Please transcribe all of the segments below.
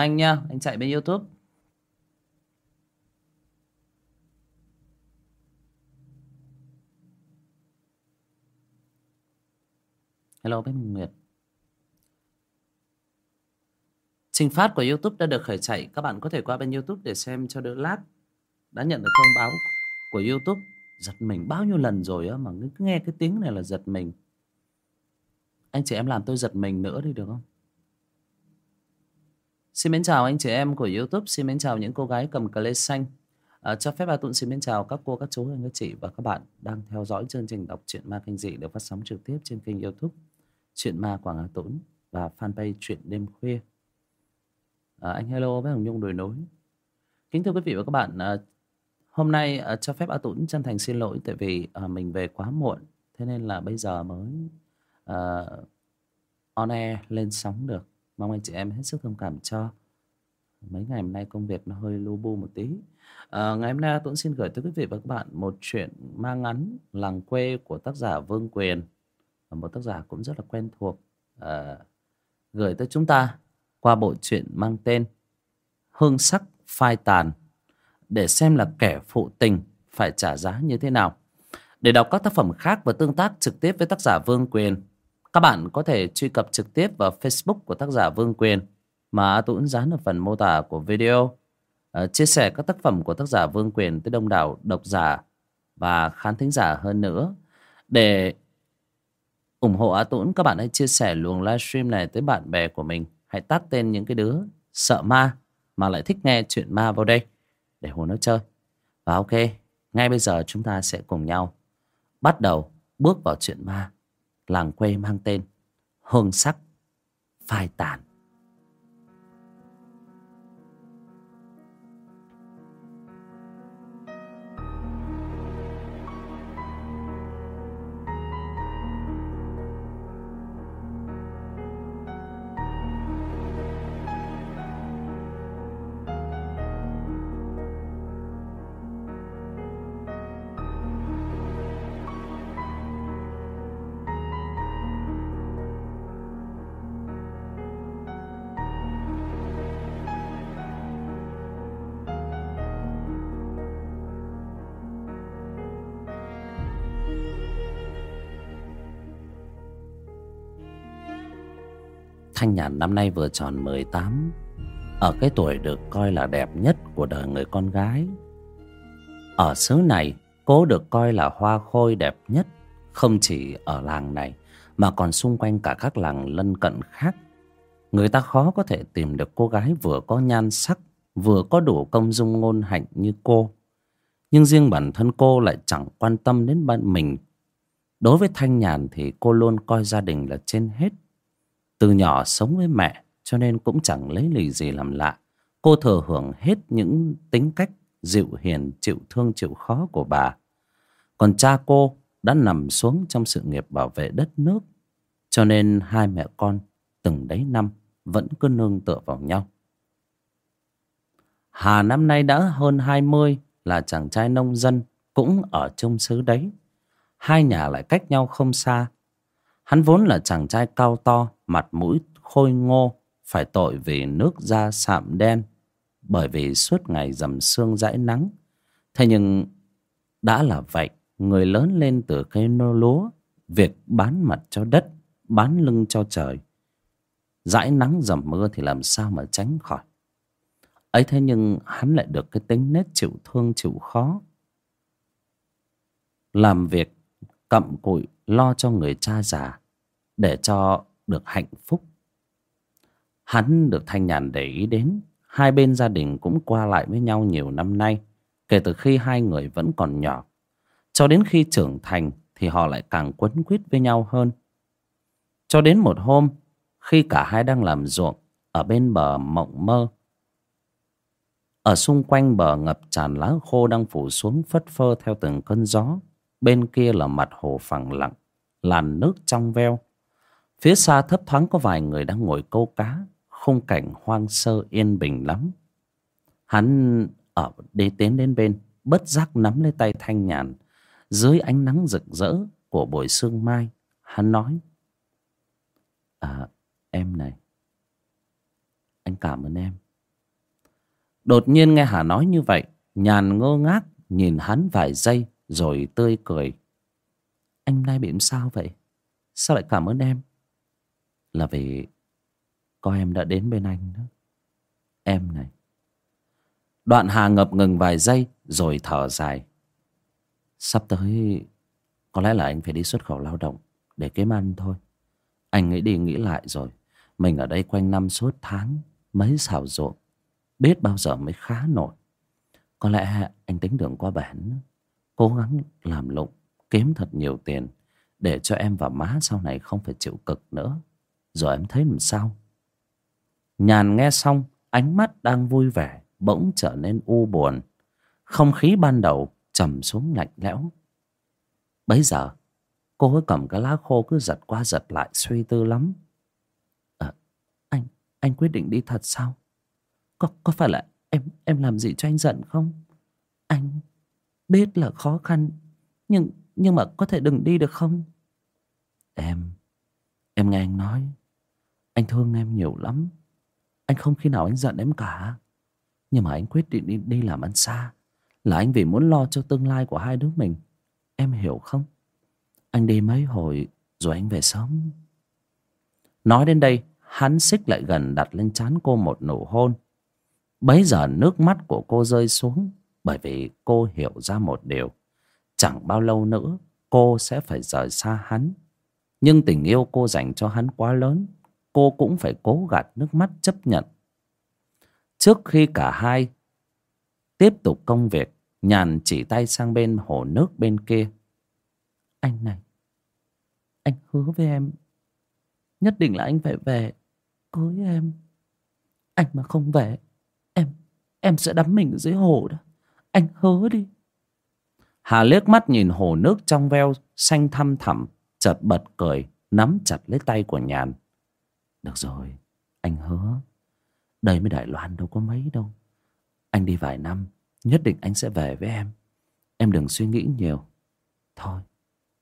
anh nha anh chạy bên youtube. Hello bên nguyệt. Trình phát của youtube đã được khởi chạy. Các bạn có thể qua bên youtube để xem cho đỡ lát. Đã nhận được thông báo của youtube. Giật mình bao nhiêu lần rồi á, mà cứ nghe cái tiếng này là giật mình. Anh chị em làm tôi giật mình nữa đi, được không? Xin mến chào anh chị em của YouTube, xin mến chào những cô gái cầm cờ lê xanh. À, cho phép bà Tụng xin mến chào các cô, các chú, anh các chị và các bạn đang theo dõi chương trình đọc truyện ma kinh dị được phát sóng trực tiếp trên kênh YouTube Truyện ma Quảng Hà Tũng và fanpage Truyện đêm khuya. À, anh hello với Hồng Nhung đồi nối. Kính thưa quý vị và các bạn, à, hôm nay à, cho phép A Tũng chân thành xin lỗi tại vì à, mình về quá muộn, thế nên là bây giờ mới à, on air lên sóng được mong anh chị em hết sức thông cảm cho. Mấy ngày hôm nay công việc nó hơi lu bu một tí. À, ngày hôm nay tôi xin gửi tới quý vị và các bạn một chuyện mang ngắn làng quê của tác giả vương quyền. Một tác giả cũng rất là quen thuộc. À, gửi tới chúng ta qua bộ truyện mang tên hương sắc phai tàn để xem là kẻ phụ tình phải trả giá như thế nào. Để đọc các tác phẩm khác và tương tác trực tiếp với tác giả vương quyền các bạn có thể truy cập trực tiếp vào Facebook của tác giả Vương Quyền mà a tuấn dán ở phần mô tả của video. À, chia sẻ các tác phẩm của tác giả Vương Quyền tới đông đảo độc giả và khán thính giả hơn nữa. Để ủng hộ A Tũng, các bạn hãy chia sẻ luồng livestream này tới bạn bè của mình. Hãy tắt tên những cái đứa sợ ma mà lại thích nghe chuyện ma vào đây để hồ nó chơi. Và ok, ngay bây giờ chúng ta sẽ cùng nhau bắt đầu bước vào chuyện ma làng quê mang tên hương sắc phai tàn. Thanh Nhàn năm nay vừa tròn 18 Ở cái tuổi được coi là đẹp nhất của đời người con gái. Ở xứ này Cô được coi là hoa khôi đẹp nhất, Không chỉ ở làng này, Mà còn xung quanh cả các làng lân cận khác. Người ta khó có thể tìm được cô gái vừa có nhan sắc, Vừa có đủ công dung ngôn hạnh như cô. Nhưng riêng bản thân cô lại chẳng quan tâm đến bạn mình. Đối với Thanh Nhàn thì cô luôn coi gia đình là trên hết từ nhỏ sống với mẹ cho nên cũng chẳng lấy lì gì làm lạ. Cô thừa hưởng hết những tính cách dịu hiền, chịu thương, chịu khó của bà. Còn cha cô đã nằm xuống trong sự nghiệp bảo vệ đất nước. Cho nên hai mẹ con từng đấy năm vẫn cứ nương tựa vào nhau. Hà năm nay đã hơn hai mươi là chàng trai nông dân cũng ở trong xứ đấy. Hai nhà lại cách nhau không xa Hắn vốn là chàng trai cao to, mặt mũi khôi ngô, phải tội vì nước da sạm đen, bởi vì suốt ngày dầm sương dãi nắng. Thế nhưng đã là vậy, người lớn lên từ cây nô lúa, việc bán mặt cho đất, bán lưng cho trời. Dãi nắng dầm mưa thì làm sao mà tránh khỏi. ấy thế nhưng hắn lại được cái tính nết chịu thương chịu khó. Làm việc cặm cụi lo cho người cha già để cho được hạnh phúc. Hắn được Thanh Nhàn để ý đến, hai bên gia đình cũng qua lại với nhau nhiều năm nay, kể từ khi hai người vẫn còn nhỏ. Cho đến khi trưởng thành thì họ lại càng quấn quýt với nhau hơn. Cho đến một hôm, khi cả hai đang làm ruộng ở bên bờ mộng mơ, ở xung quanh bờ ngập tràn lá khô đang phủ xuống phất phơ theo từng cơn gió. Bên kia là mặt hồ phẳng lặng, làn nước trong veo. Phía xa thấp thoáng có vài người đang ngồi câu cá, khung cảnh hoang sơ yên bình lắm. Hắn ở đi tiến đến bên, bất giác nắm lấy tay Thanh Nhàn. Dưới ánh nắng rực rỡ của buổi sương mai, hắn nói. À, em này, anh cảm ơn em. đột nhiên nghe hà nói như vậy nhàn ngơ ngác nhìn hắn vài giây rồi tươi cười anh nay bị sao vậy? Sao lại cảm ơn em? Là vì có em đã đến bên anh đó. Em này. Đoạn hà ngập ngừng vài giây rồi thở dài. Sắp tới có lẽ là anh phải đi xuất khẩu lao động để kiếm ăn thôi. Anh nghĩ đi nghĩ lại rồi. Mình ở đây quanh năm suốt tháng, mấy xào ruộng, biết bao giờ mới khá nổi. Có lẽ anh tính đường qua bển, cố gắng làm lụng kiếm thật nhiều tiền để cho em và má sau này không phải chịu cực nữa. Rồi em thấy làm sao? Nhàn nghe xong ánh mắt đang vui vẻ bỗng trở nên u buồn. Không khí ban đầu trầm xuống lạnh lẽo. Bấy giờ cô ấy cầm cái lá khô cứ giật qua giật lại suy tư lắm. À, anh anh quyết định đi thật sao? Có có phải là em em làm gì cho anh giận không? Anh biết là khó khăn nhưng nhưng mà có thể đừng đi được không? Em em nghe anh nói. Anh thương em nhiều lắm. Anh không khi nào anh giận em cả. Nhưng mà anh quyết định đi, đi làm ăn xa. Là anh vì muốn lo cho tương lai của hai đứa mình. Em hiểu không? Anh đi mấy hồi rồi anh về sớm. Nói đến đây hắn xích lại gần đặt lên trán cô một nụ hôn. Bấy giờ nước mắt của cô rơi xuống bởi vì cô hiểu ra một điều chẳng bao lâu nữa, cô sẽ phải rời xa hắn. Nhưng tình yêu cô dành cho hắn quá lớn, cô cũng phải cố gạt nước mắt chấp nhận. Trước khi cả hai tiếp tục công việc, nhàn chỉ tay sang bên hồ nước bên kia. Anh này, anh hứa với em. Nhất định là anh phải về. Cưới em. Anh mà không về, em em sẽ đắm mình dưới hồ đó. Anh hứa đi hà liếc mắt nhìn hồ nước trong veo, xanh thăm thẳm, chợt bật cười, nắm chặt lấy tay của nhàn. Được rồi, anh hứa. Đây mới đài loan đâu có mấy đâu. Anh đi vài năm, nhất định anh sẽ về với em. Em đừng suy nghĩ nhiều. Thôi,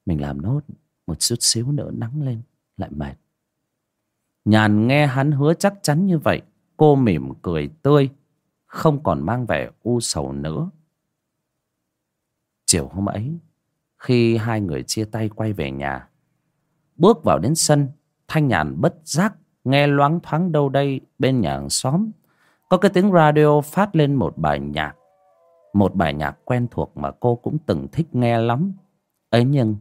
mình làm nốt một chút xíu nữa nắng lên, lại mệt. Nhàn nghe hắn hứa chắc chắn như vậy, cô mỉm cười tươi, không còn mang vẻ u sầu nữa chiều hôm ấy, khi hai người chia tay quay về nhà. Bước vào đến sân, thanh nhàn bất giác nghe loáng thoáng đâu đây bên nhà hàng xóm. Có cái tiếng radio phát lên một bài nhạc, một bài nhạc quen thuộc mà cô cũng từng thích nghe lắm. Ấy nhưng,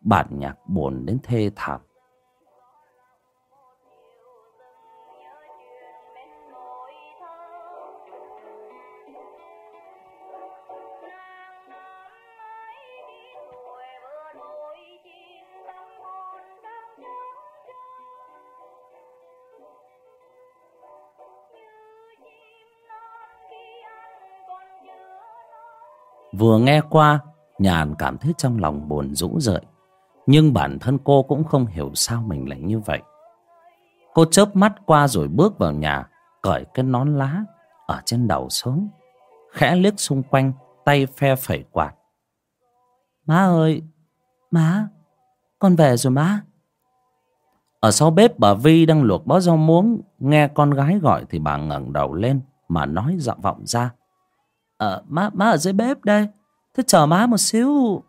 bản nhạc buồn đến thê thảm. Vừa nghe qua, nhàn cảm thấy trong lòng buồn rũ rượi nhưng bản thân cô cũng không hiểu sao mình lại như vậy. Cô chớp mắt qua rồi bước vào nhà, cởi cái nón lá ở trên đầu xuống, khẽ liếc xung quanh, tay phe phẩy quạt. Má ơi, má, con về rồi má. Ở sau bếp bà vi đang luộc bó rau muống, nghe con gái gọi thì bà ngẩng đầu lên mà nói giọng vọng ra. Ờ, má, má ở dưới bếp đây. Thế chờ má một xíu.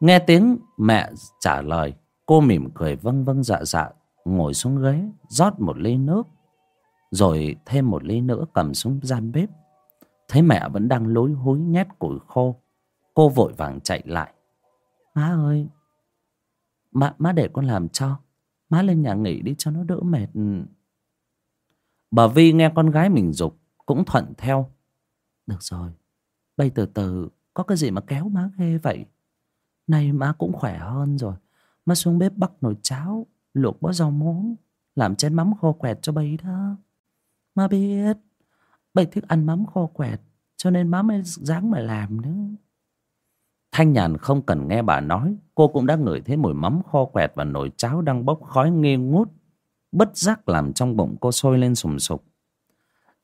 Nghe tiếng mẹ trả lời, cô mỉm cười vâng vâng dạ dạ, ngồi xuống ghế, rót một ly nước. Rồi thêm một ly nữa cầm xuống gian bếp. Thấy mẹ vẫn đang lối húi nhét củi khô. Cô vội vàng chạy lại. Má ơi, má, má để con làm cho. Má lên nhà nghỉ đi cho nó đỡ mệt. Bà Vi nghe con gái mình dục cũng thuận theo được rồi. Bây từ từ, Có cái gì mà kéo má ghê vậy? Nay má cũng khỏe hơn rồi. Má xuống bếp bắt nồi cháo, Luộc bó rau muống, Làm chén mắm khô quẹt cho bây đó. Má biết Bây thích ăn mắm khô quẹt, Cho nên má mới dáng mà làm nữa Thanh Nhàn không cần nghe bà nói, Cô cũng đã ngửi thấy mùi mắm kho quẹt Và nồi cháo đang bốc khói nghi ngút, Bất giác làm trong bụng cô sôi lên sùng sục.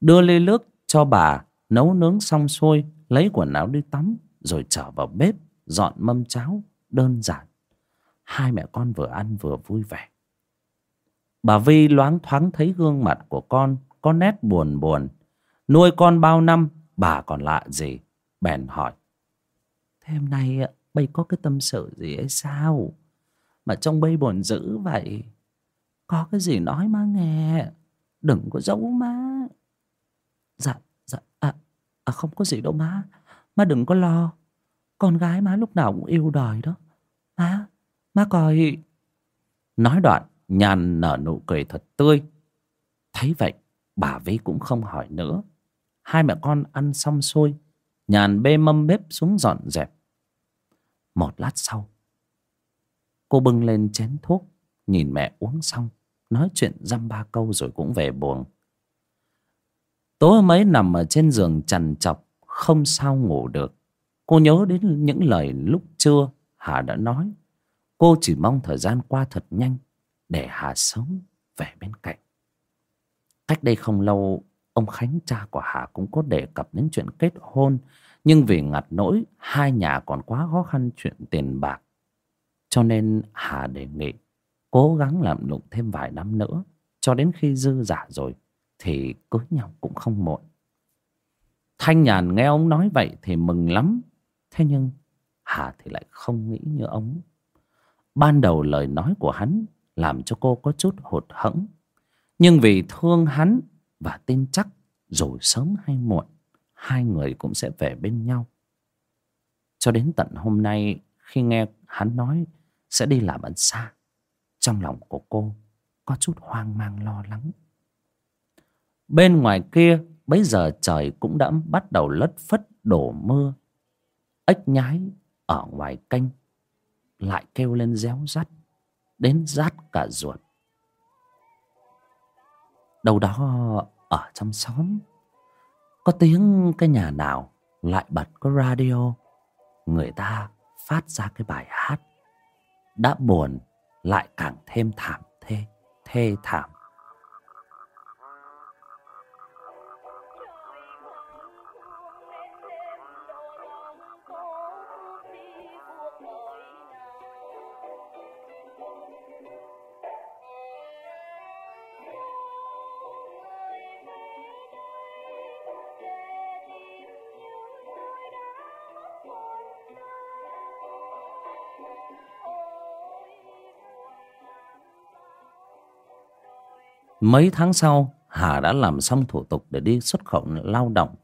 Đưa ly nước cho bà nấu nướng xong xuôi, lấy quần áo đi tắm, rồi trở vào bếp, dọn mâm cháo đơn giản. Hai mẹ con vừa ăn vừa vui vẻ. Bà vi loáng thoáng thấy gương mặt của con có nét buồn buồn. Nuôi con bao năm, bà còn lạ gì? Bèn hỏi. Thế hôm nay ờ, bây có cái tâm sự gì ấy sao? Mà trong bây buồn dữ vậy. Có cái gì nói má nghe. Đừng có giấu má. Dạ à không có gì đâu má. Má đừng có lo. Con gái má lúc nào cũng yêu đời đó. Má má coi. Nói đoạn nhàn nở nụ cười thật tươi. Thấy vậy, bà vĩ cũng không hỏi nữa. Hai mẹ con ăn xong xuôi nhàn bê mâm bếp xuống dọn dẹp. Một lát sau, cô bưng lên chén thuốc, nhìn mẹ uống xong, nói chuyện dăm ba câu rồi cũng về buồng tối mấy nằm ở trên giường trằn trọc, không sao ngủ được. Cô nhớ đến những lời lúc trưa hà đã nói. Cô chỉ mong thời gian qua thật nhanh để hà sống về bên cạnh. Cách đây không lâu, ông khánh cha của hà cũng có đề cập đến chuyện kết hôn, nhưng vì ngặt nỗi, hai nhà còn quá khó khăn chuyện tiền bạc. Cho nên hà đề nghị cố gắng làm lụng thêm vài năm nữa, cho đến khi dư giả rồi thì cưới nhau cũng không muộn. Thanh nhàn nghe ông nói vậy thì mừng lắm. Thế nhưng hà thì lại không nghĩ như ông. Ban đầu lời nói của hắn làm cho cô có chút hụt hẫng. Nhưng vì thương hắn và tin chắc rồi sớm hay muộn, hai người cũng sẽ về bên nhau. Cho đến tận hôm nay, khi nghe hắn nói sẽ đi làm ăn xa, trong lòng của cô có chút hoang mang lo lắng bên ngoài kia, bấy giờ trời cũng đã bắt đầu lất phất đổ mưa. Ếch nhái ở ngoài canh lại kêu lên réo rắt, đến rát cả ruột. Đâu đó ở trong xóm, có tiếng cái nhà nào lại bật có radio, người ta phát ra cái bài hát. Đã buồn, lại càng thêm thảm thê thê thảm. Mấy tháng sau, hà đã làm xong thủ tục để đi xuất khẩu lao động.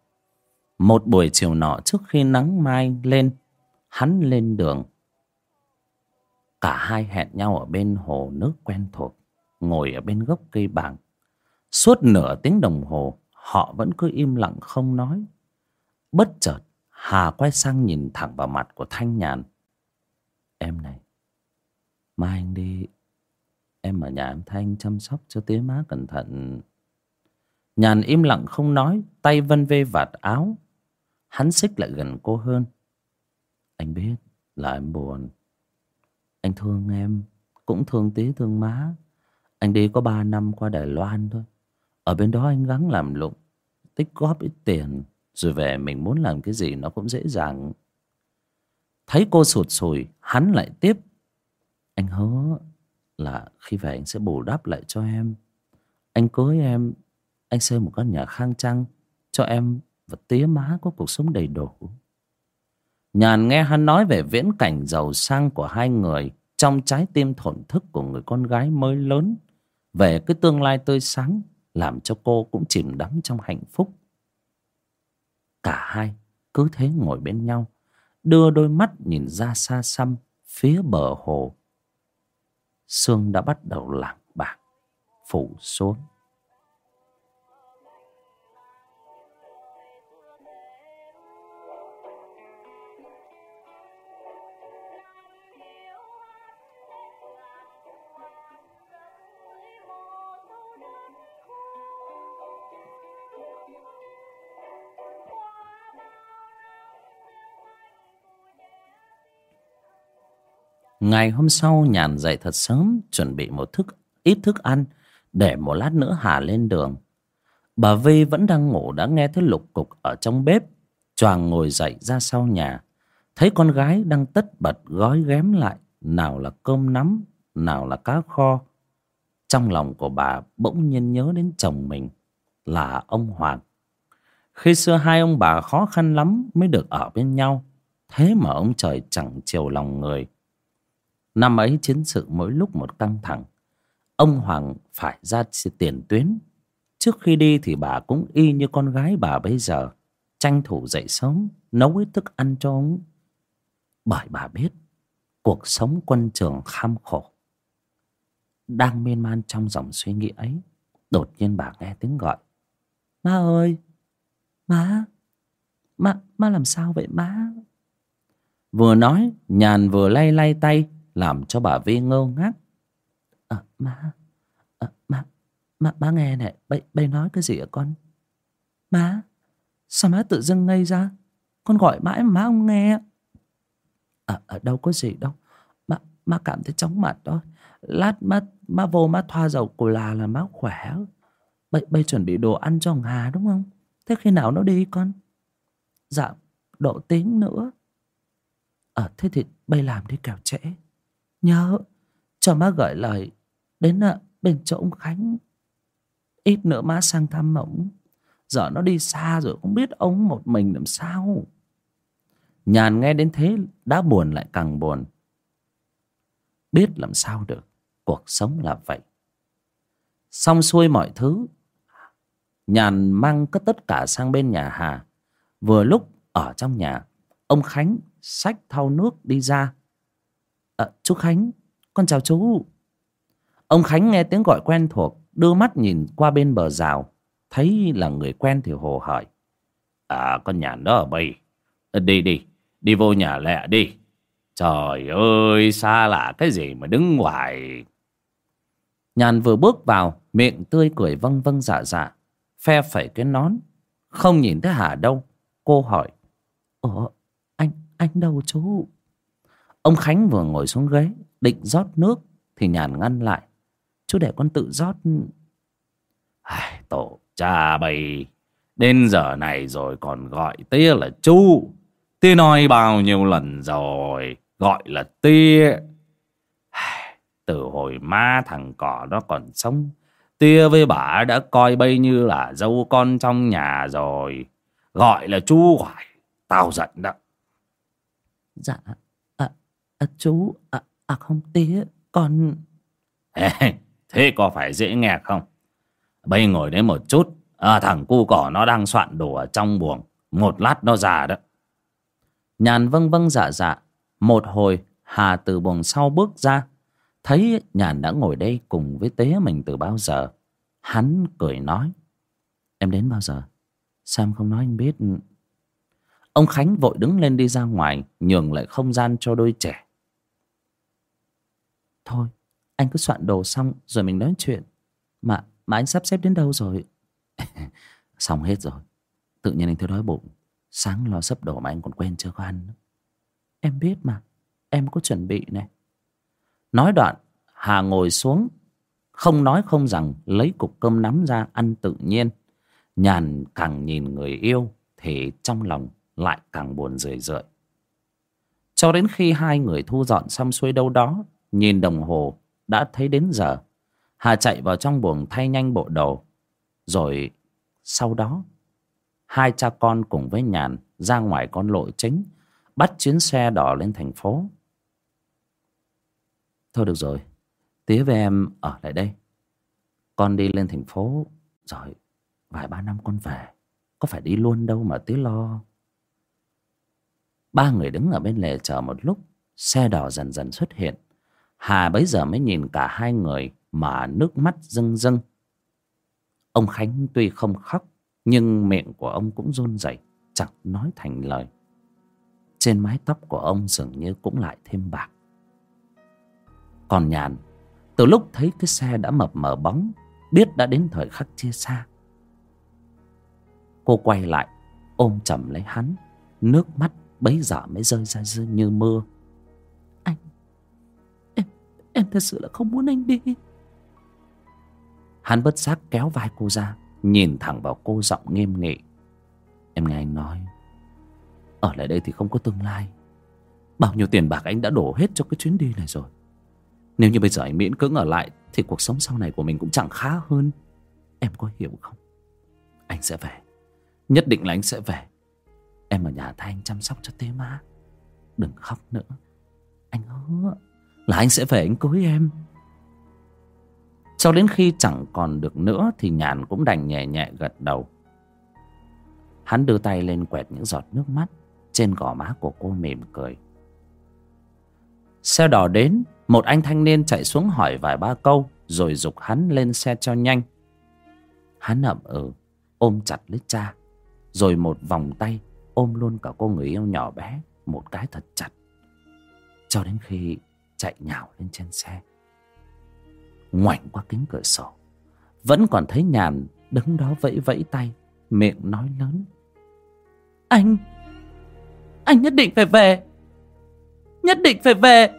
Một buổi chiều nọ trước khi nắng mai lên, hắn lên đường. Cả hai hẹn nhau ở bên hồ nước quen thuộc, ngồi ở bên gốc cây bàng. Suốt nửa tiếng đồng hồ, họ vẫn cứ im lặng không nói. Bất chợt, hà quay sang nhìn thẳng vào mặt của thanh nhàn. Em này, mai anh đi Em ở nhà em Thanh chăm sóc cho tía má cẩn thận. Nhàn im lặng không nói, tay vân vê vạt áo. Hắn xích lại gần cô hơn. Anh biết là em buồn. Anh thương em, cũng thương tía thương má. Anh đi có ba năm qua Đài Loan thôi. Ở bên đó anh gắng làm lụng, tích góp ít tiền. Rồi về mình muốn làm cái gì nó cũng dễ dàng. Thấy cô sụt sùi, hắn lại tiếp. Anh hứa là khi về anh sẽ bù đắp lại cho em. Anh cưới em, anh xây một căn nhà khang trang cho em và tía má có cuộc sống đầy đủ. Nhàn nghe hắn nói về viễn cảnh giàu sang của hai người trong trái tim thổn thức của người con gái mới lớn. Về cái tương lai tươi sáng làm cho cô cũng chìm đắm trong hạnh phúc. Cả hai cứ thế ngồi bên nhau, đưa đôi mắt nhìn ra xa xăm phía bờ hồ sương đã bắt đầu lảng bảng phủ xuống Ngày hôm sau nhàn dậy thật sớm, Chuẩn bị một thức, ít thức ăn, Để một lát nữa Hà lên đường. Bà Vi vẫn đang ngủ đã nghe thấy lục cục ở trong bếp. Choàng ngồi dậy ra sau nhà. Thấy con gái đang tất bật gói ghém lại, Nào là cơm nắm, Nào là cá kho. Trong lòng của bà bỗng nhiên nhớ đến chồng mình, Là ông Hoàng. Khi xưa hai ông bà khó khăn lắm mới được ở bên nhau, thế mà ông trời chẳng chiều lòng người năm ấy chiến sự mỗi lúc một căng thẳng. Ông hoàng phải ra tiền tuyến. Trước khi đi thì bà cũng y như con gái bà bây giờ, tranh thủ dậy sớm, nấu ít thức ăn cho ông. Bởi bà biết, cuộc sống quân trường kham khổ. Đang miên man trong dòng suy nghĩ ấy, đột nhiên bà nghe tiếng gọi. Má ơi, má má má làm sao vậy má? Vừa nói, nhàn vừa lay lay tay làm cho bà vi ngơ ngác. À, má à, má má má nghe này bây bây nói cái gì ạ con? Má sao má tự dưng ngây ra? Con gọi mãi mà má không nghe. À, à, đâu có gì đâu. Má má cảm thấy chóng mặt thôi. Lát má má vô má thoa dầu cù là là má khỏe. Bây bây chuẩn bị đồ ăn cho hà đúng không? Thế khi nào nó đi con? Dạ độ tiếng nữa. Ờ à, thế thì bây làm đi kẻo trễ nhớ, cho má gửi lời. Đến à, bên chỗ ông khánh. Ít nữa má sang thăm ông. Giờ nó đi xa rồi, không biết ông một mình làm sao. Nhàn nghe đến thế, đã buồn lại càng buồn. Biết làm sao được, cuộc sống là vậy. Xong xuôi mọi thứ, nhàn mang cất tất cả sang bên nhà hà. Vừa lúc, ở trong nhà, ông khánh xách thau nước đi ra à, chú khánh con chào chú. Ông khánh nghe tiếng gọi quen thuộc đưa mắt nhìn qua bên bờ rào thấy là người quen thì hồ hởi. À con nhàn đó ở đây. Ờ, đi đi đi vô nhà lẹ đi. Trời ơi xa lạ cái gì mà đứng ngoài. Nhàn vừa bước vào miệng tươi cười vâng vâng dạ dạ phe phẩy cái nón không nhìn thấy hà đâu. Cô hỏi ủa anh anh đâu chú? Ông khánh vừa ngồi xuống ghế định rót nước thì nhàn ngăn lại. Chú để con tự rót. Ai, tổ cha bầy đến giờ này rồi còn gọi tía là chú. Tía nói bao nhiêu lần rồi gọi là tía từ hồi ma thằng cỏ đó còn sống tia với bà đã coi bây như là dâu con trong nhà rồi. Gọi là chú hoài tao giận đó. Dạ à, chú à, à không tía con thế có phải dễ nghe không? Bây ngồi đấy một chút à, thằng cu cỏ nó đang soạn đồ ở trong buồng một lát nó già đó. Nhàn vâng vâng dạ dạ một hồi hà từ buồng sau bước ra thấy nhàn đã ngồi đây cùng với tế mình từ bao giờ. Hắn cười nói em đến bao giờ? Sao em không nói anh biết? Ông khánh vội đứng lên đi ra ngoài nhường lại không gian cho đôi trẻ thôi, anh cứ soạn đồ xong rồi mình nói chuyện. Mà mà anh sắp xếp đến đâu rồi? Xong hết rồi. Tự nhiên anh thấy đói bụng. Sáng lo sắp đồ mà anh còn quen chưa có ăn em biết mà, em có chuẩn bị này. Nói đoạn, hà ngồi xuống, không nói không rằng lấy cục cơm nắm ra ăn tự nhiên. Nhàn càng nhìn người yêu thì trong lòng lại càng buồn rười rượi. Cho đến khi hai người thu dọn xong xuôi đâu đó nhìn đồng hồ, đã thấy đến giờ. Hà chạy vào trong buồng thay nhanh bộ đồ. Rồi sau đó, hai cha con cùng với nhàn ra ngoài con lộ chính, bắt chuyến xe đỏ lên thành phố. Thôi được rồi, tía với em ở lại đây. Con đi lên thành phố, rồi vài ba năm con về. Có phải đi luôn đâu mà tía lo. Ba người đứng ở bên lề chờ một lúc, xe đỏ dần dần xuất hiện hà bấy giờ mới nhìn cả hai người mà nước mắt rưng rưng. Ông khánh tuy không khóc, nhưng miệng của ông cũng run rẩy, chẳng nói thành lời. Trên mái tóc của ông dường như cũng lại thêm bạc. Còn nhàn, từ lúc thấy cái xe đã mập mờ bóng, biết đã đến thời khắc chia xa. Cô quay lại, ôm chầm lấy hắn, nước mắt bấy giờ mới rơi ra như mưa em thật sự là không muốn anh đi. Hắn bất giác kéo vai cô ra, nhìn thẳng vào cô giọng nghiêm nghị. Em nghe anh nói, ở lại đây thì không có tương lai. Bao nhiêu tiền bạc anh đã đổ hết cho cái chuyến đi này rồi. Nếu như bây giờ anh miễn cưỡng ở lại, Thì cuộc sống sau này của mình cũng chẳng khá hơn. Em có hiểu không? Anh sẽ về. Nhất định là anh sẽ về. Em ở nhà thay anh chăm sóc cho tế má Đừng khóc nữa. Anh hứa. Là anh sẽ về anh cưới em. Cho đến khi chẳng còn được nữa Thì nhàn cũng đành nhẹ nhẹ gật đầu. Hắn đưa tay lên quẹt những giọt nước mắt Trên gò má của cô mỉm cười. Xe đỏ đến, Một anh thanh niên chạy xuống hỏi vài ba câu Rồi dục hắn lên xe cho nhanh. Hắn ậm ừ Ôm chặt lấy cha, Rồi một vòng tay Ôm luôn cả cô người yêu nhỏ bé, Một cái thật chặt. Cho đến khi chạy nhào lên trên xe. Ngoảnh qua kính cửa sổ, Vẫn còn thấy nhàn Đứng đó vẫy vẫy tay, Miệng nói lớn. Anh Anh nhất định phải về, Nhất định phải về.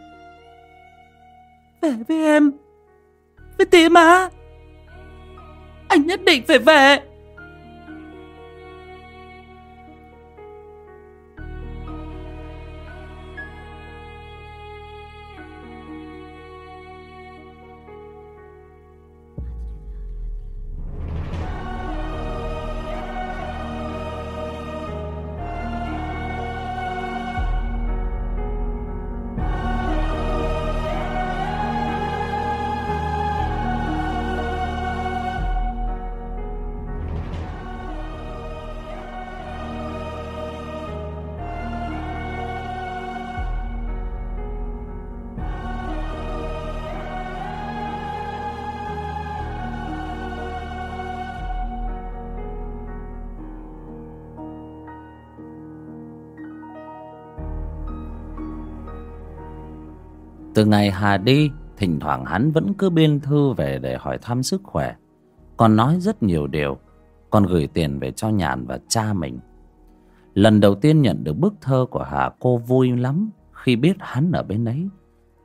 Về với em, Với tí má. Anh nhất định phải về. Từ ngày Hà đi, Thỉnh thoảng hắn vẫn cứ biên thư về để hỏi thăm sức khỏe. Còn nói rất nhiều điều. Còn gửi tiền về cho Nhàn và cha mình. Lần đầu tiên nhận được bức thơ của Hà, cô vui lắm Khi biết hắn ở bên ấy.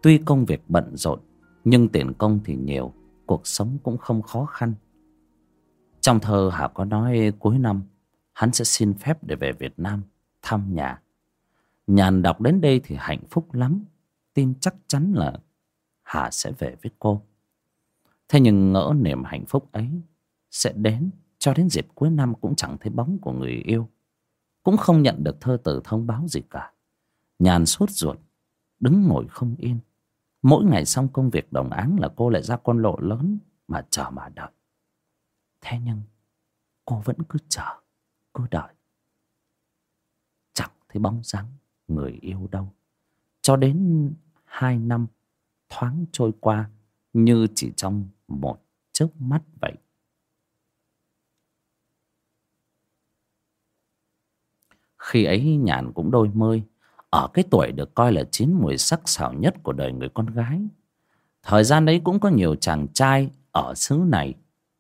Tuy công việc bận rộn, Nhưng tiền công thì nhiều, Cuộc sống cũng không khó khăn. Trong thơ Hà có nói cuối năm, Hắn sẽ xin phép để về Việt Nam Thăm nhà. Nhàn đọc đến đây thì hạnh phúc lắm tin chắc chắn là Hà sẽ về với cô. Thế nhưng ngỡ niềm hạnh phúc ấy sẽ đến cho đến dịp cuối năm cũng chẳng thấy bóng của người yêu. Cũng không nhận được thơ từ thông báo gì cả. Nhàn sốt ruột, đứng ngồi không yên. Mỗi ngày xong công việc đồng áng là cô lại ra con lộ lớn mà chờ mà đợi. Thế nhưng cô vẫn cứ chờ, cứ đợi. Chẳng thấy bóng dáng người yêu đâu. Cho đến hai năm thoáng trôi qua như chỉ trong một chớp mắt vậy. Khi ấy nhàn cũng đôi mươi, ở cái tuổi được coi là chín mùi sắc sảo nhất của đời người con gái. Thời gian đấy cũng có nhiều chàng trai ở xứ này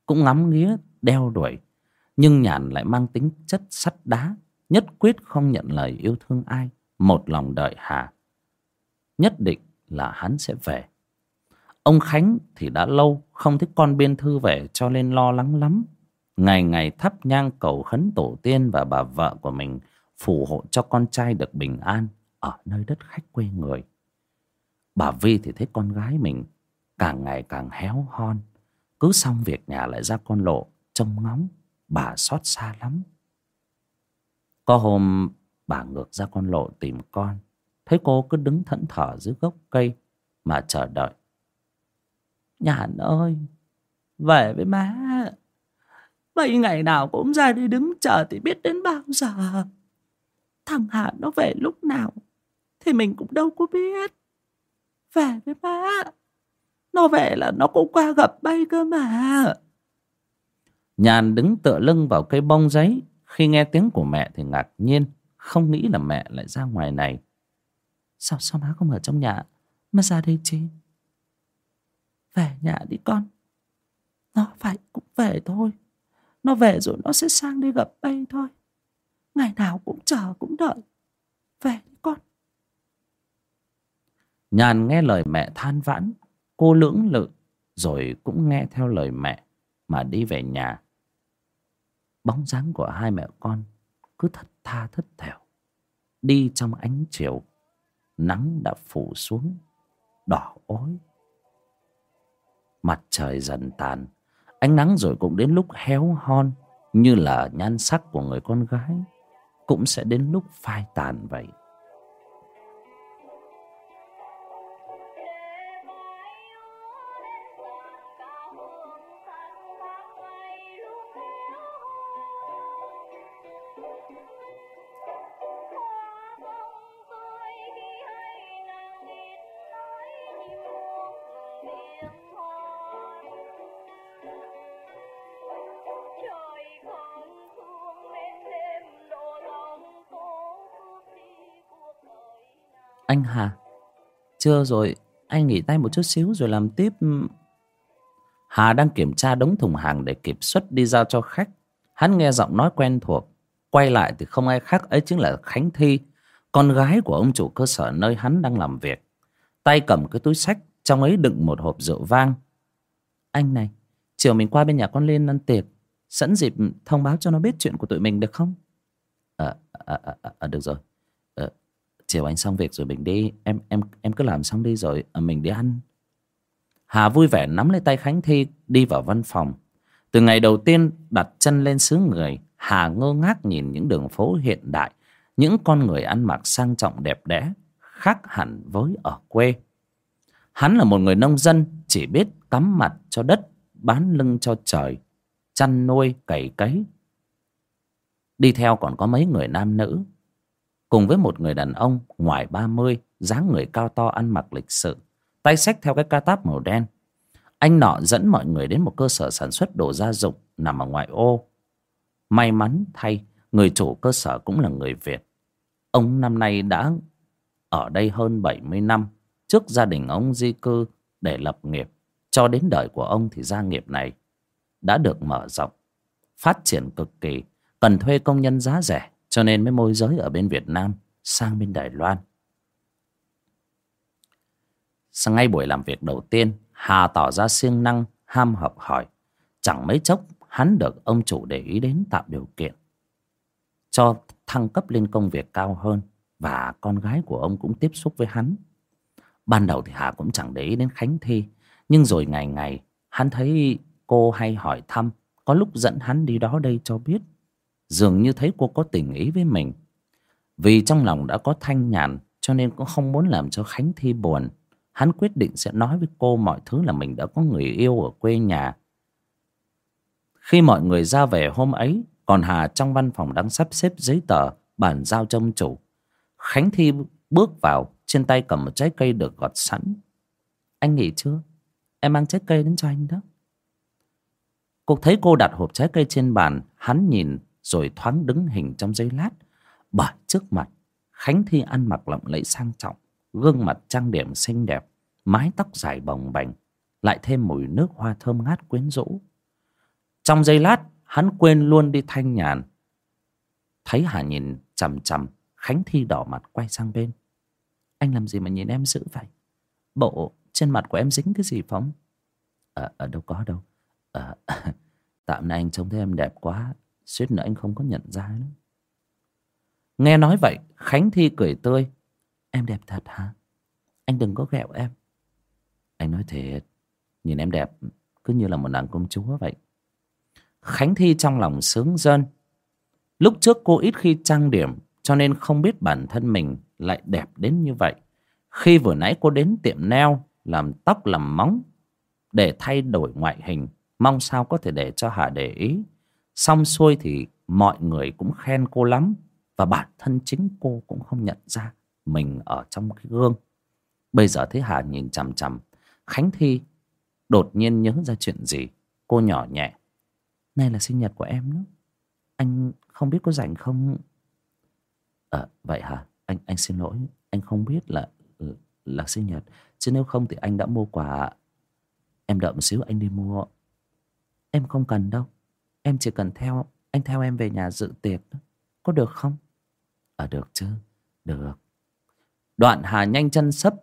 cũng ngắm nghía đeo đuổi, nhưng nhàn lại mang tính chất sắt đá, nhất quyết không nhận lời yêu thương ai, một lòng đợi Hà nhất định là hắn sẽ về. Ông khánh thì đã lâu không thấy con biên thư về cho nên lo lắng lắm. Ngày ngày thắp nhang cầu khấn tổ tiên và bà vợ của mình phù hộ cho con trai được bình an ở nơi đất khách quê người. Bà vi thì thấy con gái mình càng ngày càng héo hon. Cứ xong việc nhà lại ra con lộ, trông ngóng, bà xót xa lắm. Có hôm bà ngược ra con lộ tìm con Thấy cô cứ đứng thẫn thờ dưới gốc cây Mà chờ đợi. Nhàn ơi, Về với má. Mấy ngày nào cũng ra đi đứng chờ Thì biết đến bao giờ. Thằng Hà nó về lúc nào Thì mình cũng đâu có biết. Về với má. Nó về là nó cũng qua gặp bay cơ mà. Nhàn đứng tựa lưng vào cây bông giấy. Khi nghe tiếng của mẹ thì ngạc nhiên, Không nghĩ là mẹ lại ra ngoài này. Sao sao má không ở trong nhà? Mà ra đây chứ Về nhà đi con. Nó phải cũng về thôi. Nó về rồi nó sẽ sang đi gặp bay thôi. Ngày nào cũng chờ, cũng đợi. Về đi con. Nhàn nghe lời mẹ than vãn, Cô lưỡng lự, Rồi cũng nghe theo lời mẹ Mà đi về nhà. Bóng dáng của hai mẹ con Cứ thất tha thất thểu, Đi trong ánh chiều nắng đã phủ xuống, đỏ ối. Mặt trời dần tàn, ánh nắng rồi cũng đến lúc héo hon, như là nhan sắc của người con gái. Cũng sẽ đến lúc phai tàn vậy. Anh Hà. Chưa rồi Anh nghỉ tay một chút xíu rồi làm tiếp. Hà đang kiểm tra đống thùng hàng Để kịp xuất đi giao cho khách. Hắn nghe giọng nói quen thuộc. Quay lại thì không ai khác ấy chính là Khánh Thi Con gái của ông chủ cơ sở nơi hắn đang làm việc. Tay cầm cái túi sách Trong ấy đựng một hộp rượu vang. Anh này Chiều mình qua bên nhà con Liên ăn tiệc. Sẵn dịp thông báo cho nó biết chuyện của tụi mình được không? À, à, à, à được rồi chiều anh xong việc rồi mình đi. Em em em cứ làm xong đi rồi à, mình đi ăn. Hà vui vẻ nắm lấy tay khánh thi, đi vào văn phòng. Từ ngày đầu tiên đặt chân lên xứ người, hà ngơ ngác nhìn những đường phố hiện đại, những con người ăn mặc sang trọng đẹp đẽ, khác hẳn với ở quê. Hắn là một người nông dân, chỉ biết cắm mặt cho đất, bán lưng cho trời, chăn nuôi, cày cấy. Đi theo còn có mấy người nam nữ cùng với một người đàn ông ngoài ba mươi, dáng người cao to ăn mặc lịch sự, tay xách theo cái ca táp màu đen. Anh nọ dẫn mọi người đến một cơ sở sản xuất đồ gia dụng nằm ở ngoại ô. May mắn thay, người chủ cơ sở cũng là người việt. Ông năm nay đã ở đây hơn bảy mươi năm, trước gia đình ông di cư để lập nghiệp. Cho đến đời của ông thì gia nghiệp này đã được mở rộng, phát triển cực kỳ, cần thuê công nhân giá rẻ cho nên mới môi giới ở bên Việt Nam sang bên Đài Loan. Sang ngay buổi làm việc đầu tiên, Hà tỏ ra siêng năng, ham học hỏi. Chẳng mấy chốc, hắn được ông chủ để ý đến tạo điều kiện. Cho thăng cấp lên công việc cao hơn và con gái của ông cũng tiếp xúc với hắn. Ban đầu thì Hà cũng chẳng để ý đến Khánh Thi, nhưng rồi ngày ngày hắn thấy cô hay hỏi thăm, có lúc dẫn hắn đi đó đây cho biết dường như thấy cô có tình ý với mình. Vì trong lòng đã có thanh nhàn, cho nên cũng không muốn làm cho khánh thi buồn. Hắn quyết định sẽ nói với cô mọi thứ là mình đã có người yêu ở quê nhà. Khi mọi người ra về hôm ấy, còn hà trong văn phòng đang sắp xếp giấy tờ, bàn giao cho ông chủ. Khánh thi bước vào, trên tay cầm một trái cây được gọt sẵn. Anh nghỉ chưa? Em mang trái cây đến cho anh đó. Cô thấy cô đặt hộp trái cây trên bàn, hắn nhìn rồi thoáng đứng hình trong giây lát. Bởi trước mặt khánh thi ăn mặc lộng lẫy sang trọng gương mặt trang điểm xinh đẹp mái tóc dài bồng bềnh lại thêm mùi nước hoa thơm ngát quyến rũ. Trong giây lát hắn quên luôn đi thanh nhàn. Thấy hà nhìn chằm chằm khánh thi đỏ mặt quay sang bên. Anh làm gì mà nhìn em dữ vậy? Bộ trên mặt của em dính cái gì phóng? Ở à, đâu có đâu. À, tạm nay anh trông thấy em đẹp quá suýt nữa anh không có nhận ra nữa. Nghe nói vậy, khánh thi cười tươi. Em đẹp thật hả? Anh đừng có ghẹo em. Anh nói thiệt, nhìn em đẹp cứ như là một nàng công chúa vậy. Khánh thi trong lòng sướng dân lúc trước cô ít khi trang điểm, cho nên không biết bản thân mình lại đẹp đến như vậy. Khi vừa nãy cô đến tiệm neo làm tóc, làm móng để thay đổi ngoại hình, mong sao có thể để cho hà để ý xong xuôi thì mọi người cũng khen cô lắm và bản thân chính cô cũng không nhận ra mình ở trong cái gương. Bây giờ thấy hà nhìn chằm chằm, khánh thi đột nhiên nhớ ra chuyện gì? Cô nhỏ nhẹ, nay là sinh nhật của em đó. Anh không biết có rảnh không? Ờ vậy hả? Anh anh xin lỗi, anh không biết là ừ, là sinh nhật. Chứ nếu không thì anh đã mua quà. Em đợi một xíu anh đi mua. Em không cần đâu. Em chỉ cần theo, Anh theo em về nhà dự tiệc. Có được không? À được chứ. Được. Đoạn Hà nhanh chân sấp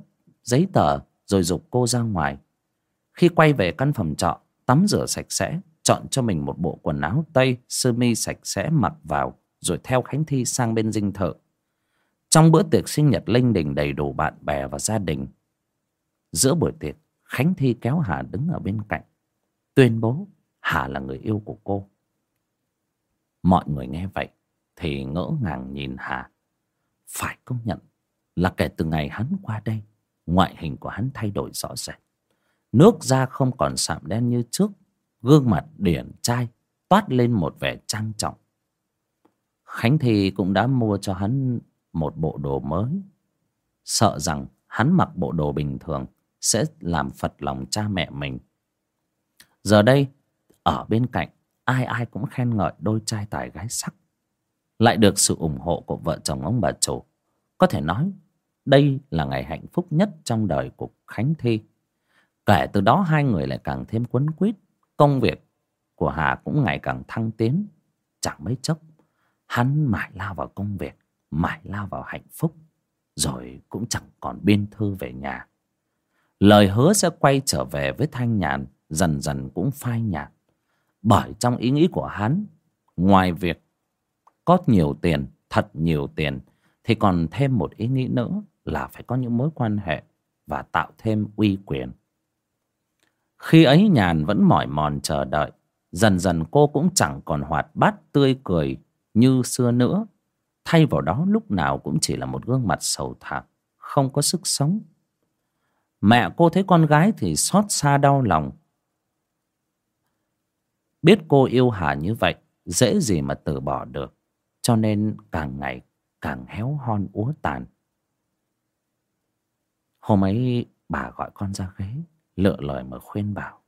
giấy tờ Rồi dục cô ra ngoài. Khi quay về căn phòng trọ, Tắm rửa sạch sẽ, Chọn cho mình một bộ quần áo tây, Sơ mi sạch sẽ mặc vào, Rồi theo Khánh Thi sang bên dinh thự. Trong bữa tiệc sinh nhật linh đình đầy đủ bạn bè và gia đình. Giữa buổi tiệc, Khánh Thi kéo Hà đứng ở bên cạnh. Tuyên bố Hà là người yêu của cô. Mọi người nghe vậy thì ngỡ ngàng nhìn hà. Phải công nhận là kể từ ngày hắn qua đây, ngoại hình của hắn thay đổi rõ rệt. Nước da không còn sạm đen như trước, gương mặt điển trai, toát lên một vẻ trang trọng. Khánh thì cũng đã mua cho hắn một bộ đồ mới. Sợ rằng hắn mặc bộ đồ bình thường sẽ làm phật lòng cha mẹ mình. Giờ đây ở bên cạnh, ai ai cũng khen ngợi đôi trai tài gái sắc. Lại được sự ủng hộ của vợ chồng ông bà chủ. Có thể nói, đây là ngày hạnh phúc nhất trong đời của khánh thi. Kể từ đó hai người lại càng thêm quấn quýt. Công việc của hà cũng ngày càng thăng tiến. Chẳng mấy chốc, hắn mãi lao vào công việc, mãi lao vào hạnh phúc, rồi cũng chẳng còn biên thư về nhà. Lời hứa sẽ quay trở về với thanh nhàn, dần dần cũng phai nhạt bởi trong ý nghĩ của hắn, ngoài việc có nhiều tiền, thật nhiều tiền, thì còn thêm một ý nghĩ nữa là phải có những mối quan hệ và tạo thêm uy quyền. Khi ấy nhàn vẫn mỏi mòn chờ đợi, dần dần cô cũng chẳng còn hoạt bát tươi cười như xưa nữa. Thay vào đó, lúc nào cũng chỉ là một gương mặt sầu thảm, không có sức sống. Mẹ cô thấy con gái thì xót xa đau lòng biết cô yêu hà như vậy, dễ gì mà từ bỏ được. Cho nên càng ngày càng héo hon úa tàn. Hôm ấy bà gọi con ra ghế, lựa lời mà khuyên bảo.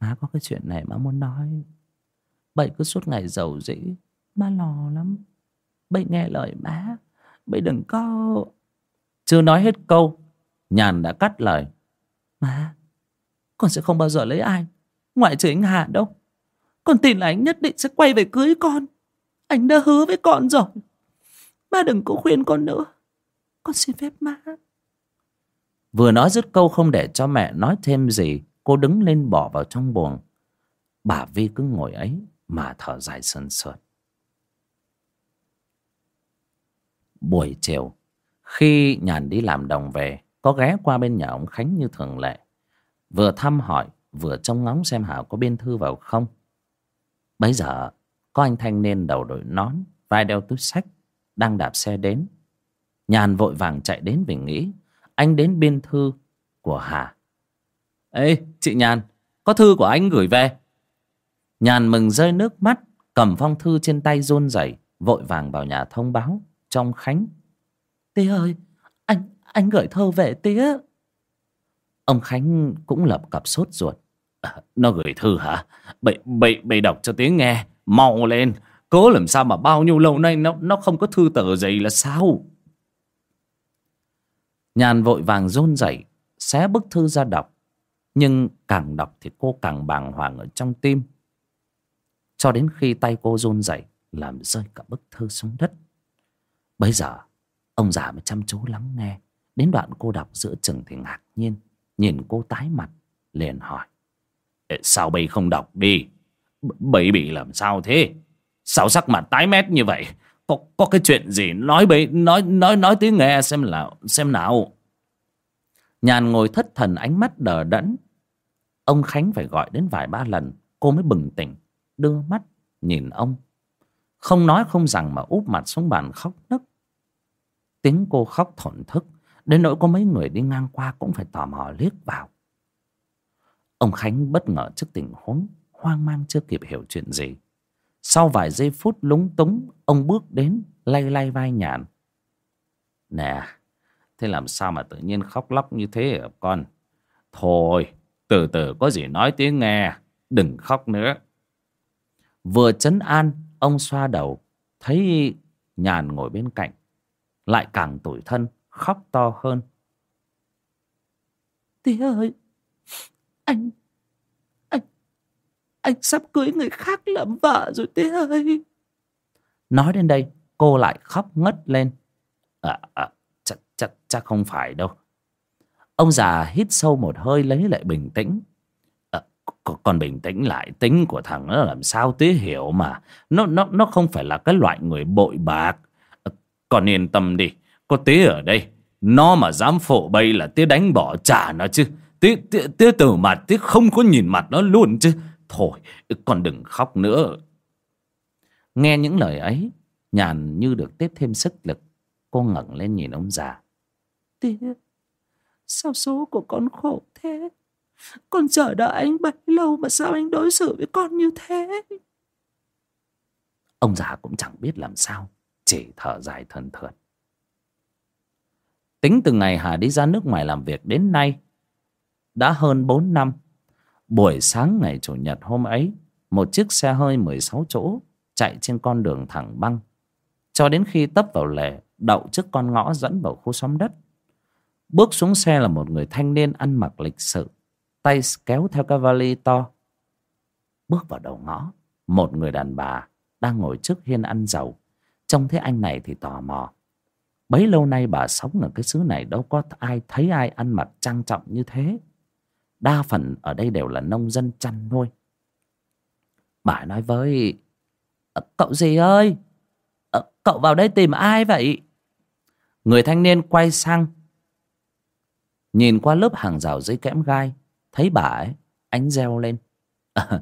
Má có cái chuyện này má muốn nói. Bậy cứ suốt ngày giàu dĩ, má lo lắm. Bậy nghe lời má, bậy đừng có chưa nói hết câu, nhàn đã cắt lời. Má, con sẽ không bao giờ lấy ai ngoại trừ anh hà đâu. Con tin là anh nhất định sẽ quay về cưới con. Anh đã hứa với con rồi. Ba đừng có khuyên con nữa. Con xin phép má. Vừa nói dứt câu không để cho mẹ nói thêm gì, cô đứng lên bỏ vào trong buồng. Bà vi cứ ngồi ấy mà thở dài sần sượt. Buổi chiều, khi nhàn đi làm đồng về, có ghé qua bên nhà ông khánh như thường lệ. Vừa thăm hỏi vừa trông ngóng xem hảo có biên thư vào không. Bấy giờ, có anh thanh niên đầu đội nón, vai đeo túi sách, đang đạp xe đến. Nhàn vội vàng chạy đến vì nghĩ anh đến biên thư của hà. Ê, chị nhàn, có thư của anh gửi về. Nhàn mừng rơi nước mắt, cầm phong thư trên tay run rẩy, vội vàng vào nhà thông báo, trong khánh. Tía ơi, anh anh gửi thơ về tía ông khánh cũng lập cặp sốt ruột. À, nó gửi thư hả? Bậy bậy bậy đọc cho tiếng nghe. Mau lên. Cố làm sao mà bao nhiêu lâu nay nó nó không có thư tờ gì là sao? Nhàn vội vàng rôn rẩy xé bức thư ra đọc. Nhưng càng đọc thì cô càng bàng hoàng ở trong tim. Cho đến khi tay cô run rẩy làm rơi cả bức thư xuống đất. Bây giờ ông già mới chăm chú lắng nghe đến đoạn cô đọc giữa chừng thì ngạc nhiên nhìn cô tái mặt, liền hỏi. Sao bây không đọc đi? Bây bị làm sao thế? Sao sắc mặt tái mét như vậy? Có có cái chuyện gì nói bây nói nói nói tiếng nghe xem là, xem nào. Nhàn ngồi thất thần ánh mắt đờ đẫn. Ông khánh phải gọi đến vài ba lần, cô mới bừng tỉnh, đưa mắt nhìn ông. Không nói không rằng mà úp mặt xuống bàn khóc nức tiếng cô khóc thổn thức đến nỗi có mấy người đi ngang qua cũng phải tò mò liếc vào. Ông khánh bất ngờ trước tình huống, hoang mang chưa kịp hiểu chuyện gì. Sau vài giây phút lúng túng, ông bước đến, lay lay vai nhàn. Nè, thế làm sao mà tự nhiên khóc lóc như thế hả con? Thôi, từ từ, có gì nói tiếng nghe, đừng khóc nữa. Vừa chấn an, ông xoa đầu, thấy nhàn ngồi bên cạnh, lại càng tủi thân khóc to hơn. Tía ơi anh anh anh sắp cưới người khác làm vợ rồi tía ơi. Nói đến đây cô lại khóc ngất lên. À, à chắc chắc chắc không phải đâu. Ông già hít sâu một hơi lấy lại bình tĩnh. À, còn bình tĩnh lại tính của thằng nó làm sao tía hiểu mà. Nó nó nó không phải là cái loại người bội bạc. À, còn yên tâm đi có tía ở đây. Nó mà dám phổ bay là tía đánh bỏ trả nó chứ. Tía, tía, tía từ mặt tía không có nhìn mặt nó luôn chứ. Thôi còn đừng khóc nữa. Nghe những lời ấy nhàn như được tiếp thêm sức lực. Cô ngẩng lên nhìn ông già. Tía sao số của con khổ thế? Con chờ đợi anh bấy lâu mà sao anh đối xử với con như thế? Ông già cũng chẳng biết làm sao. Chỉ thở dài thần thượt tính từ ngày hà đi ra nước ngoài làm việc đến nay, đã hơn bốn năm. Buổi sáng ngày chủ nhật hôm ấy, một chiếc xe hơi mười sáu chỗ chạy trên con đường thẳng băng. Cho đến khi tấp vào lề, đậu trước con ngõ dẫn vào khu xóm đất. Bước xuống xe là một người thanh niên ăn mặc lịch sự, tay kéo theo cái vali to. Bước vào đầu ngõ, một người đàn bà đang ngồi trước hiên ăn dầu. Trông thấy anh này thì tò mò bấy lâu nay bà sống ở cái xứ này đâu có ai thấy ai ăn mặc trang trọng như thế. Đa phần ở đây đều là nông dân chăn nuôi. Bà nói với ờ, cậu gì ơi? Ờ, cậu vào đây tìm ai vậy? Người thanh niên quay sang nhìn qua lớp hàng rào giấy kẽm gai thấy bà ấy ánh reo lên. À,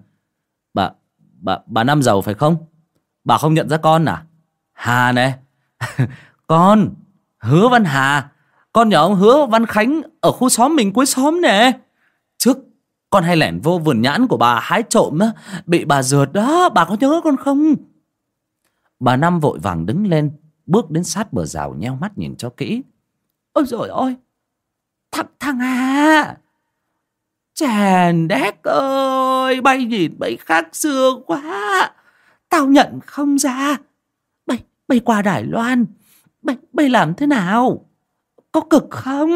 bà bà bà năm giàu phải không? Bà không nhận ra con à? Hà này con, hứa văn hà. Con nhỏ ông hứa văn khánh ở khu xóm mình cuối xóm nè. Trước, con hay lẻn vô vườn nhãn của bà hái trộm á. Bị bà rượt đó, bà có nhớ con không? Bà năm vội vàng đứng lên, bước đến sát bờ rào nheo mắt nhìn cho kỹ. Ôi rồi ôi thằng thằng à chèn đét ơi, bay nhìn bay khác xưa quá. Tao nhận không ra. Bay bay qua đài loan bay bay làm thế nào? Có cực không?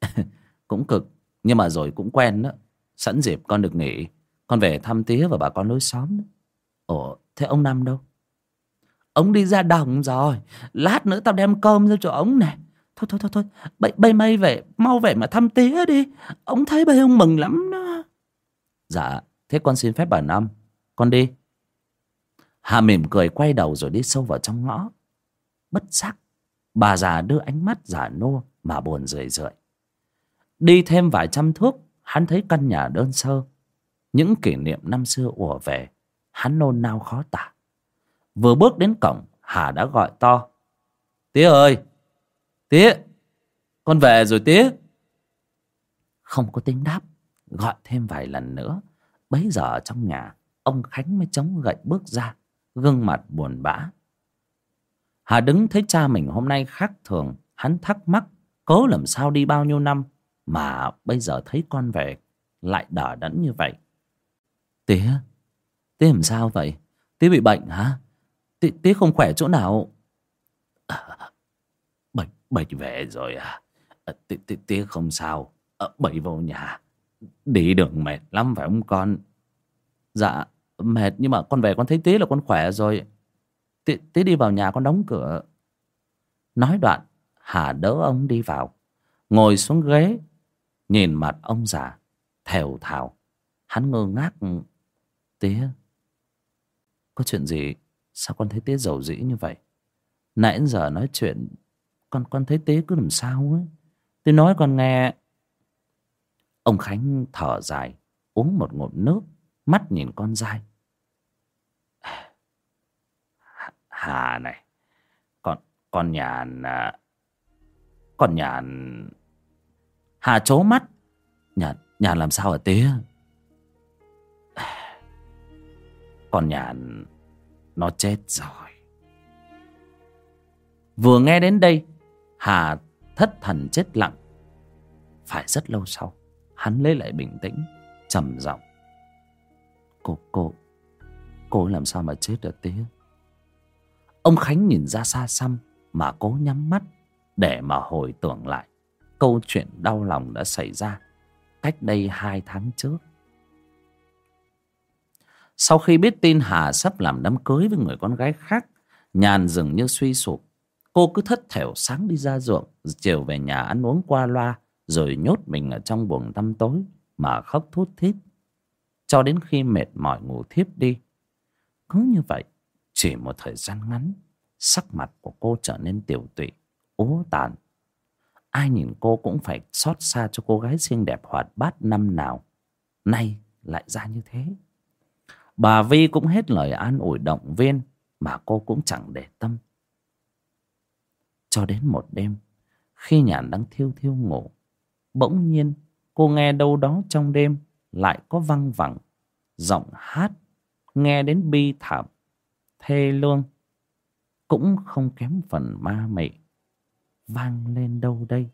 Cũng cực nhưng mà rồi cũng quen đó. Sẵn dịp con được nghỉ con về thăm tía và bà con lối xóm đó. ồ thế ông năm đâu? Ông đi ra đồng rồi. Lát nữa tao đem cơm ra cho ông này thôi thôi thôi thôi. Bay bay mây về mau về mà thăm tía đi. Ông thấy bay ông mừng lắm đó. Dạ thế con xin phép bà năm. Con đi. Hà mỉm cười quay đầu rồi đi sâu vào trong ngõ bất giác. Bà già đưa ánh mắt giả nô mà buồn rười rượi. Đi thêm vài trăm thước, hắn thấy căn nhà đơn sơ. Những kỷ niệm năm xưa ùa về, hắn nôn nao khó tả. Vừa bước đến cổng, hà đã gọi to. Tía ơi! Tía! Con về rồi tía! Không có tiếng đáp, gọi thêm vài lần nữa. Bấy giờ trong nhà, ông khánh mới chống gậy bước ra, gương mặt buồn bã hà đứng thấy cha mình hôm nay khác thường. Hắn thắc mắc cố làm sao đi bao nhiêu năm mà bây giờ thấy con về lại đỏ đẫn như vậy? Tía tía làm sao vậy? Tía bị bệnh hả? Tía, tía không khỏe chỗ nào? À, bệnh bệnh về rồi à, à tía, tía, tía không sao. À, bệnh vô nhà. Đi đường mệt lắm phải không con? Dạ mệt nhưng mà con về con thấy tía là con khỏe rồi tí, đi vào nhà con đóng cửa. Nói đoạn hà đỡ ông đi vào. Ngồi xuống ghế nhìn mặt ông già thều thào. Hắn ngơ ngác tía có chuyện gì? Sao con thấy tía giàu dĩ như vậy? Nãy giờ nói chuyện con con thấy tía cứ làm sao ấy tía nói con nghe. Ông khánh thở dài uống một ngụm nước mắt nhìn con dai. Hà này. Con con nhà à, con nhà hà chố mắt. Nhà nhà làm sao ở tía? Con nhà nó chết rồi. Vừa nghe đến đây, hà thất thần chết lặng. Phải rất lâu sau, hắn lấy lại bình tĩnh, trầm giọng. Cô cô cô làm sao mà chết được tía? Ông khánh nhìn ra xa xăm mà cố nhắm mắt để mà hồi tưởng lại câu chuyện đau lòng đã xảy ra cách đây hai tháng trước. Sau khi biết tin hà sắp làm đám cưới với người con gái khác, nhàn dường như suy sụp. Cô cứ thất thểu sáng đi ra ruộng, chiều về nhà ăn uống qua loa, rồi nhốt mình ở trong buồng tăm tối mà khóc thút thít. Cho đến khi mệt mỏi ngủ thiếp đi. Cứ như vậy chỉ một thời gian ngắn, sắc mặt của cô trở nên tiểu tụy, ố tàn. Ai nhìn cô cũng phải xót xa cho cô gái xinh đẹp hoạt bát năm nào. Nay lại ra như thế. Bà vi cũng hết lời an ủi động viên, mà cô cũng chẳng để tâm. Cho đến một đêm, khi nhàn đang thiêu thiêu ngủ, bỗng nhiên cô nghe đâu đó trong đêm lại có văng vẳng, giọng hát nghe đến bi thảm thê lương cũng không kém phần ma mị vang lên đâu đây?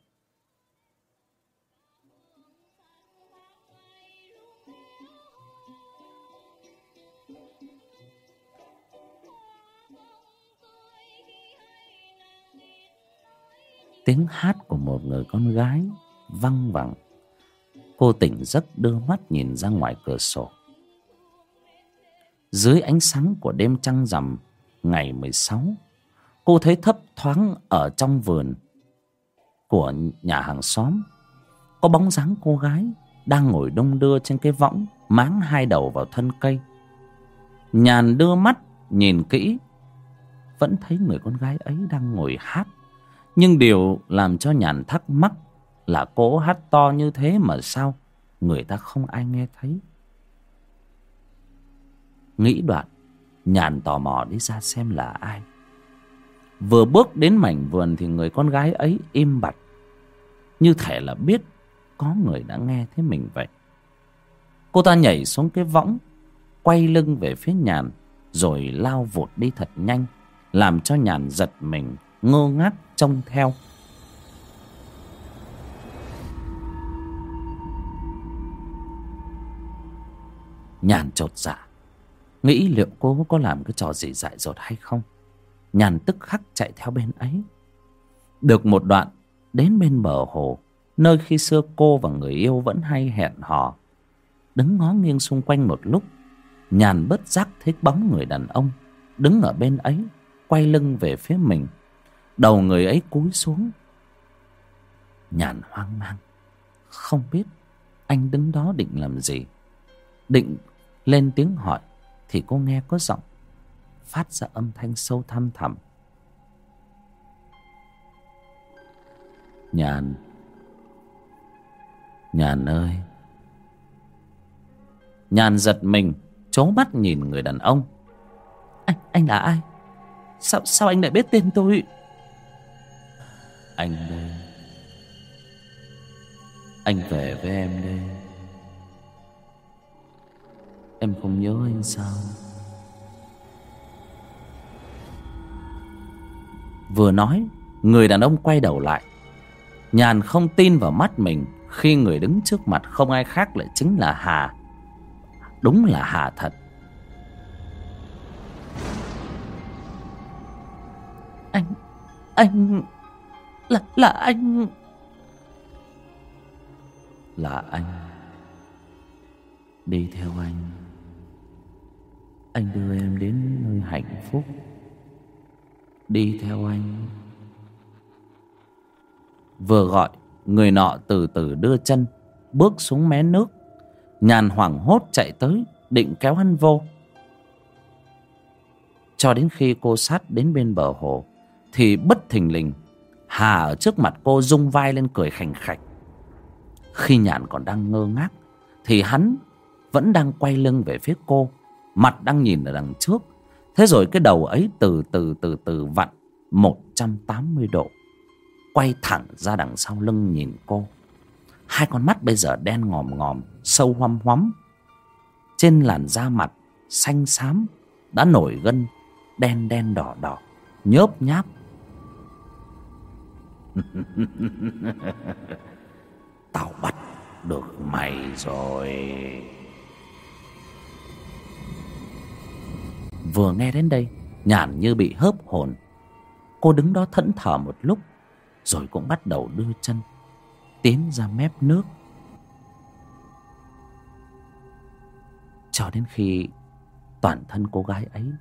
Tiếng hát của một người con gái văng vẳng. Cô tỉnh giấc đưa mắt nhìn ra ngoài cửa sổ dưới ánh sáng của đêm trăng rằm ngày mười sáu, cô thấy thấp thoáng ở trong vườn của nhà hàng xóm. Có bóng dáng cô gái đang ngồi đông đưa trên cái võng, máng hai đầu vào thân cây. Nhàn đưa mắt nhìn kỹ, vẫn thấy người con gái ấy đang ngồi hát. Nhưng điều làm cho nhàn thắc mắc là cô hát to như thế mà sao người ta không ai nghe thấy? Nghĩ đoạn, nhàn tò mò đi ra xem là ai. Vừa bước đến mảnh vườn thì người con gái ấy im bặt, như thể là biết có người đã nghe thấy mình vậy. Cô ta nhảy xuống cái võng, quay lưng về phía nhàn, rồi lao vụt đi thật nhanh, làm cho nhàn giật mình, ngơ ngác trông theo. Nhàn chột dạ nghĩ liệu cô có làm cái trò gì dại dột hay không? Nhàn tức khắc chạy theo bên ấy. Được một đoạn, đến bên bờ hồ, nơi khi xưa cô và người yêu vẫn hay hẹn hò. Đứng ngó nghiêng xung quanh một lúc, nhàn bất giác thấy bóng người đàn ông đứng ở bên ấy, quay lưng về phía mình. Đầu người ấy cúi xuống. Nhàn hoang mang. Không biết anh đứng đó định làm gì. Định lên tiếng hỏi thì cô nghe có giọng phát ra âm thanh sâu thăm thẳm. Nhàn nhàn ơi. Nhàn giật mình trố mắt nhìn người đàn ông. Anh anh là ai? Sao sao anh lại biết tên tôi? Anh đây. Anh về với em đây em không nhớ anh sao? Vừa nói người đàn ông quay đầu lại. Nhàn không tin vào mắt mình khi người đứng trước mặt không ai khác lại chính là hà. Đúng là hà thật. Anh anh là là anh. Là anh. Đi theo anh anh đưa em đến nơi hạnh phúc. Đi theo anh. Vừa gọi, người nọ từ từ đưa chân, bước xuống mé nước. Nhàn hoảng hốt chạy tới, định kéo hắn vô. Cho đến khi cô sát đến bên bờ hồ, thì bất thình lình, hà ở trước mặt cô rung vai lên cười khành khạch. Khi nhàn còn đang ngơ ngác, thì hắn vẫn đang quay lưng về phía cô mặt đang nhìn ở đằng trước. Thế rồi cái đầu ấy từ từ từ từ vặn một trăm tám mươi độ. Quay thẳng ra đằng sau lưng nhìn cô. Hai con mắt bây giờ đen ngòm ngòm, sâu hoăm hoắm. Trên làn da mặt xanh xám đã nổi gân đen đen đỏ đỏ, nhớp nháp. Tao bắt được mày rồi. Vừa nghe đến đây, nhàn như bị hớp hồn. Cô đứng đó thẫn thờ một lúc, rồi cũng bắt đầu đưa chân, tiến ra mép nước. Cho đến khi toàn thân cô gái ấy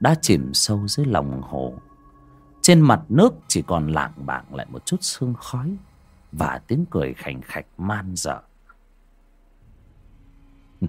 đã chìm sâu dưới lòng hồ, trên mặt nước chỉ còn lạng bạng lại một chút sương khói và tiếng cười khành khạch man dở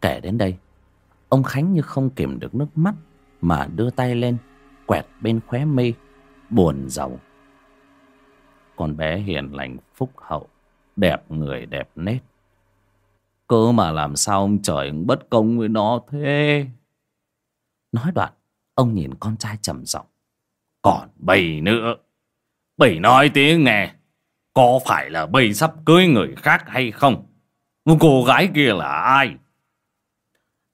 Kể đến đây. Ông Khánh như không kìm được nước mắt Mà đưa tay lên, Quẹt bên khóe mi, Buồn giàu Con bé hiền lành, phúc hậu, Đẹp người, đẹp nết Cơ mà làm sao ông trời bất công với nó thế? Nói đoạn, Ông nhìn con trai trầm giọng. Còn bầy nữa. Bầy nói tiếng nghe. Có phải là bầy sắp cưới người khác hay không? Cô gái kia là ai?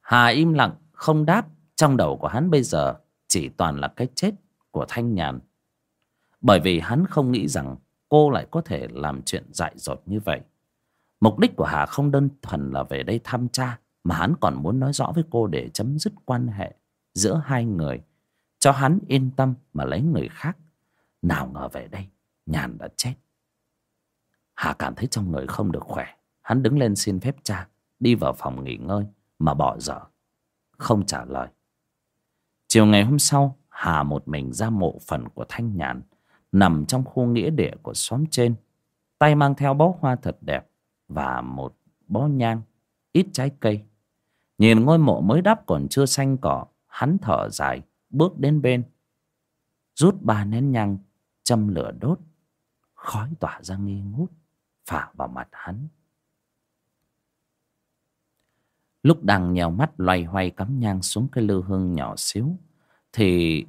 Hà im lặng, không đáp. Trong đầu của hắn bây giờ Chỉ toàn là cái chết của Thanh Nhàn. Bởi vì hắn không nghĩ rằng Cô lại có thể làm chuyện dại dột như vậy. Mục đích của Hà không đơn thuần là về đây thăm cha, Mà hắn còn muốn nói rõ với cô để chấm dứt quan hệ Giữa hai người. Cho hắn yên tâm mà lấy người khác. Nào ngờ về đây, Nhàn đã chết. Hà cảm thấy trong người không được khỏe. Hắn đứng lên xin phép cha, Đi vào phòng nghỉ ngơi. Mà bỏ dở. Không trả lời. Chiều ngày hôm sau, Hà một mình ra mộ phần của Thanh Nhàn, Nằm trong khu nghĩa địa của xóm trên, Tay mang theo bó hoa thật đẹp Và một bó nhang, Ít trái cây. Nhìn ngôi mộ mới đắp còn chưa xanh cỏ, Hắn thở dài, Bước đến bên, Rút ba nén nhang, Châm lửa đốt. Khói tỏa ra nghi ngút, Phả vào mặt hắn. Lúc đang nhèo mắt loay hoay cắm nhang xuống cái lư hương nhỏ xíu, Thì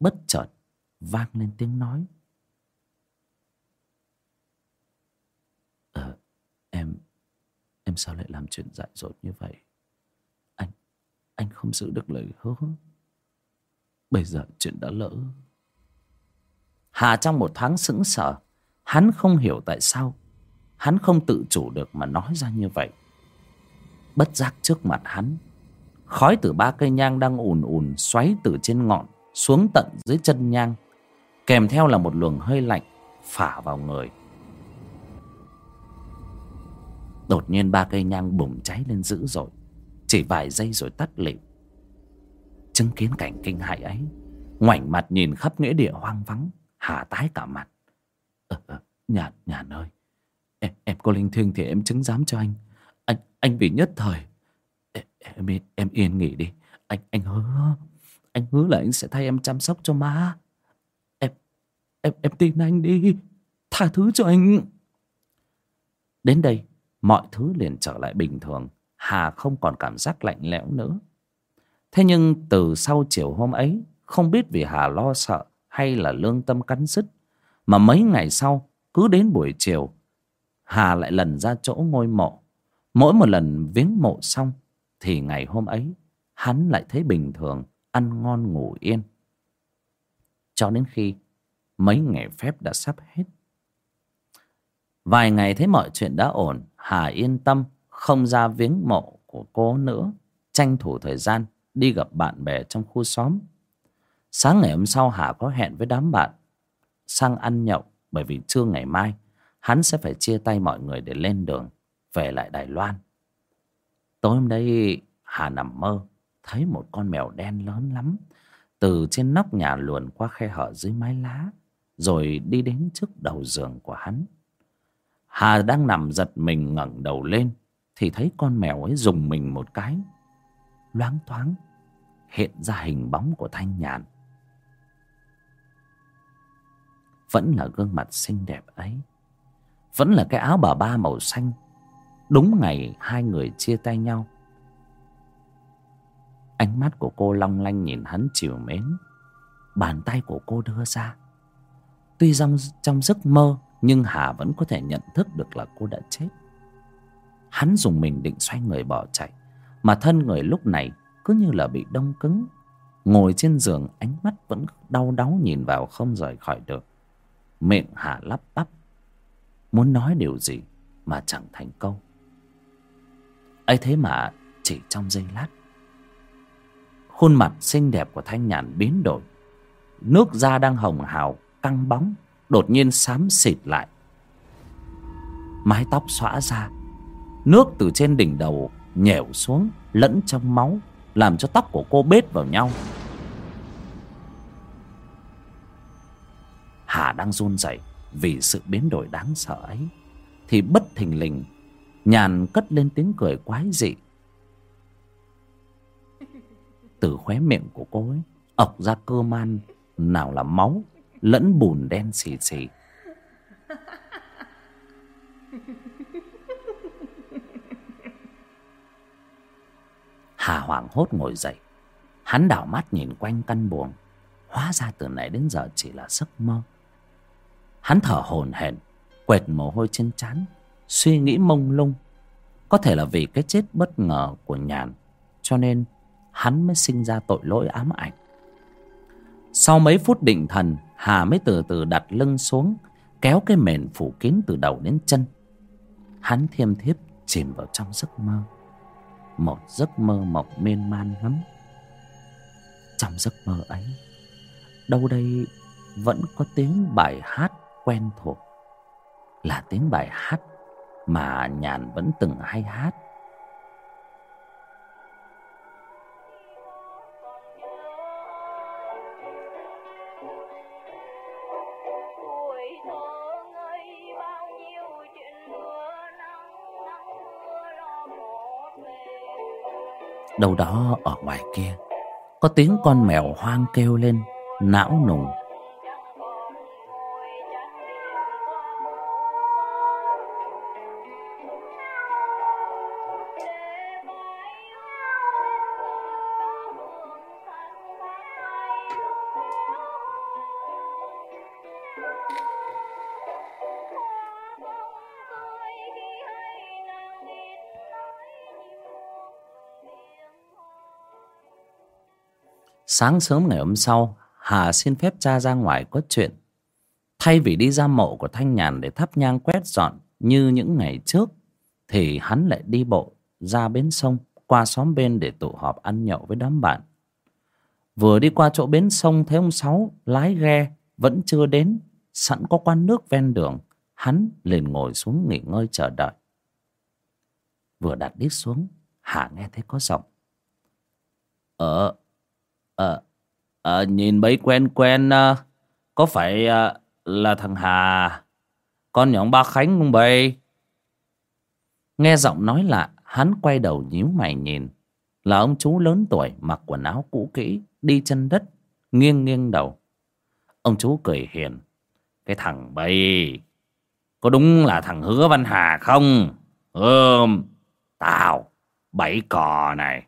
bất chợt vang lên tiếng nói. Ờ em Em sao lại làm chuyện dại dột như vậy? Anh Anh không giữ được lời hứa. Bây giờ chuyện đã lỡ. Hà trong một thoáng sững sờ, Hắn không hiểu tại sao, Hắn không tự chủ được mà nói ra như vậy bất giác trước mặt hắn khói từ ba cây nhang đang ùn ùn xoáy từ trên ngọn xuống tận dưới chân nhang kèm theo là một luồng hơi lạnh phả vào người. Đột nhiên ba cây nhang bùng cháy lên dữ dội chỉ vài giây rồi tắt lịm. Chứng kiến cảnh kinh hại ấy ngoảnh mặt nhìn khắp nghĩa địa hoang vắng hà tái cả mặt. Ờ, ờ, nhàn nhàn ơi. Em, em có linh thiêng thì em chứng giám cho anh anh vì nhất thời. Em em, em yên nghỉ đi. Anh anh hứa anh hứa là anh sẽ thay em chăm sóc cho má. Em em em tin anh đi. Tha thứ cho anh. Đến đây mọi thứ liền trở lại bình thường. Hà không còn cảm giác lạnh lẽo nữa. Thế nhưng từ sau chiều hôm ấy không biết vì hà lo sợ hay là lương tâm cắn rứt mà mấy ngày sau cứ đến buổi chiều hà lại lần ra chỗ ngôi mộ. Mỗi một lần viếng mộ xong, Thì ngày hôm ấy, Hắn lại thấy bình thường, Ăn ngon ngủ yên. Cho đến khi Mấy ngày phép đã sắp hết. Vài ngày thấy mọi chuyện đã ổn, Hà yên tâm, Không ra viếng mộ của cô nữa, Tranh thủ thời gian Đi gặp bạn bè trong khu xóm. Sáng ngày hôm sau Hà có hẹn với đám bạn, Sang ăn nhậu, Bởi vì trưa ngày mai, Hắn sẽ phải chia tay mọi người để lên đường về lại Đài Loan. Tối hôm đấy, Hà nằm mơ, thấy một con mèo đen lớn lắm, từ trên nóc nhà luồn qua khe hở dưới mái lá, rồi đi đến trước đầu giường của hắn. Hà đang nằm giật mình ngẩng đầu lên, thì thấy con mèo ấy dùng mình một cái loáng thoáng, hiện ra hình bóng của Thanh Nhàn. Vẫn là gương mặt xinh đẹp ấy Vẫn là cái áo bà ba màu xanh Đúng ngày hai người chia tay nhau. Ánh mắt của cô long lanh nhìn hắn chiều mến. Bàn tay của cô đưa ra. Tuy trong, trong giấc mơ Nhưng Hà vẫn có thể nhận thức được là cô đã chết. Hắn dùng mình định xoay người bỏ chạy Mà thân người lúc này cứ như là bị đông cứng. Ngồi trên giường ánh mắt vẫn đau đáu nhìn vào không rời khỏi được. Miệng Hà lắp bắp Muốn nói điều gì mà chẳng thành câu ấy thế mà chỉ trong giây lát, khuôn mặt xinh đẹp của thanh nhàn biến đổi. Nước da đang hồng hào, căng bóng, đột nhiên xám xịt lại. Mái tóc xõa ra, nước từ trên đỉnh đầu nhẻo xuống lẫn trong máu, làm cho tóc của cô bết vào nhau. Hà đang run rẩy vì sự biến đổi đáng sợ ấy, thì bất thình lình Nhàn cất lên tiếng cười quái dị. Từ khóe miệng của cô ấy, ọc ra cơ man, nào là máu, lẫn bùn đen xì xì. Hà hoảng hốt ngồi dậy. Hắn đảo mắt nhìn quanh căn buồng. Hóa ra từ nãy đến giờ chỉ là giấc mơ. Hắn thở hổn hển, quệt mồ hôi trên trán suy nghĩ mông lung. Có thể là vì cái chết bất ngờ của nhàn cho nên hắn mới sinh ra tội lỗi ám ảnh. Sau mấy phút định thần, hà mới từ từ đặt lưng xuống, kéo cái mền phủ kín từ đầu đến chân. Hắn thiêm thiếp chìm vào trong giấc mơ. Một giấc mơ mộng miên man lắm. Trong giấc mơ ấy, đâu đây vẫn có tiếng bài hát quen thuộc. Là tiếng bài hát mà nhàn vẫn từng hay hát. Đâu đó ở ngoài kia có tiếng con mèo hoang kêu lên não nùng Sáng sớm ngày hôm sau, Hà xin phép cha ra ngoài có chuyện. Thay vì đi ra mộ của Thanh Nhàn Để thắp nhang quét dọn Như những ngày trước, Thì hắn lại đi bộ ra bến sông, Qua xóm bên để tụ họp ăn nhậu với đám bạn. Vừa đi qua chỗ bến sông, Thấy ông Sáu lái ghe Vẫn chưa đến, Sẵn có quán nước ven đường, Hắn liền ngồi xuống nghỉ ngơi chờ đợi. Vừa đặt đít xuống, Hà nghe thấy có giọng. Ờ Ờ, à, nhìn bấy quen quen à, Có phải à, là thằng Hà Con nhỏ ba Khánh không bầy? Nghe giọng nói lạ Hắn quay đầu nhíu mày nhìn. Là ông chú lớn tuổi Mặc quần áo cũ kỹ Đi chân đất Nghiêng nghiêng đầu. Ông chú cười hiền. Cái thằng bầy Có đúng là thằng Hứa Văn Hà không? Ừm Tao Bảy cò này.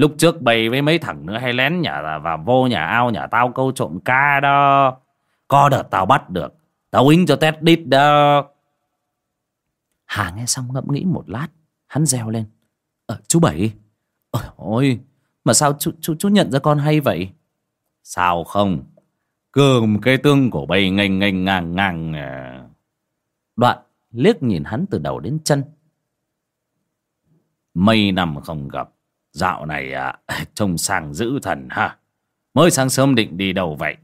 Lúc trước bày với mấy thằng nữa hay lén nhà và vô nhà ao nhà tao câu trộm ca đó. Có đợt tao bắt được. Tao ính cho tét đít đó. Hà nghe xong ngẫm nghĩ một lát. Hắn reo lên. Ờ, chú Bảy. Ôi, ôi mà sao chú, chú, chú nhận ra con hay vậy? Sao không? Cơm cái tương của bầy ngành ngành ngang ngang. À. Đoạn liếc nhìn hắn từ đầu đến chân. mây năm không gặp Dạo này à, trông sang dữ thần ha. Mới sáng sớm định đi đâu vậy?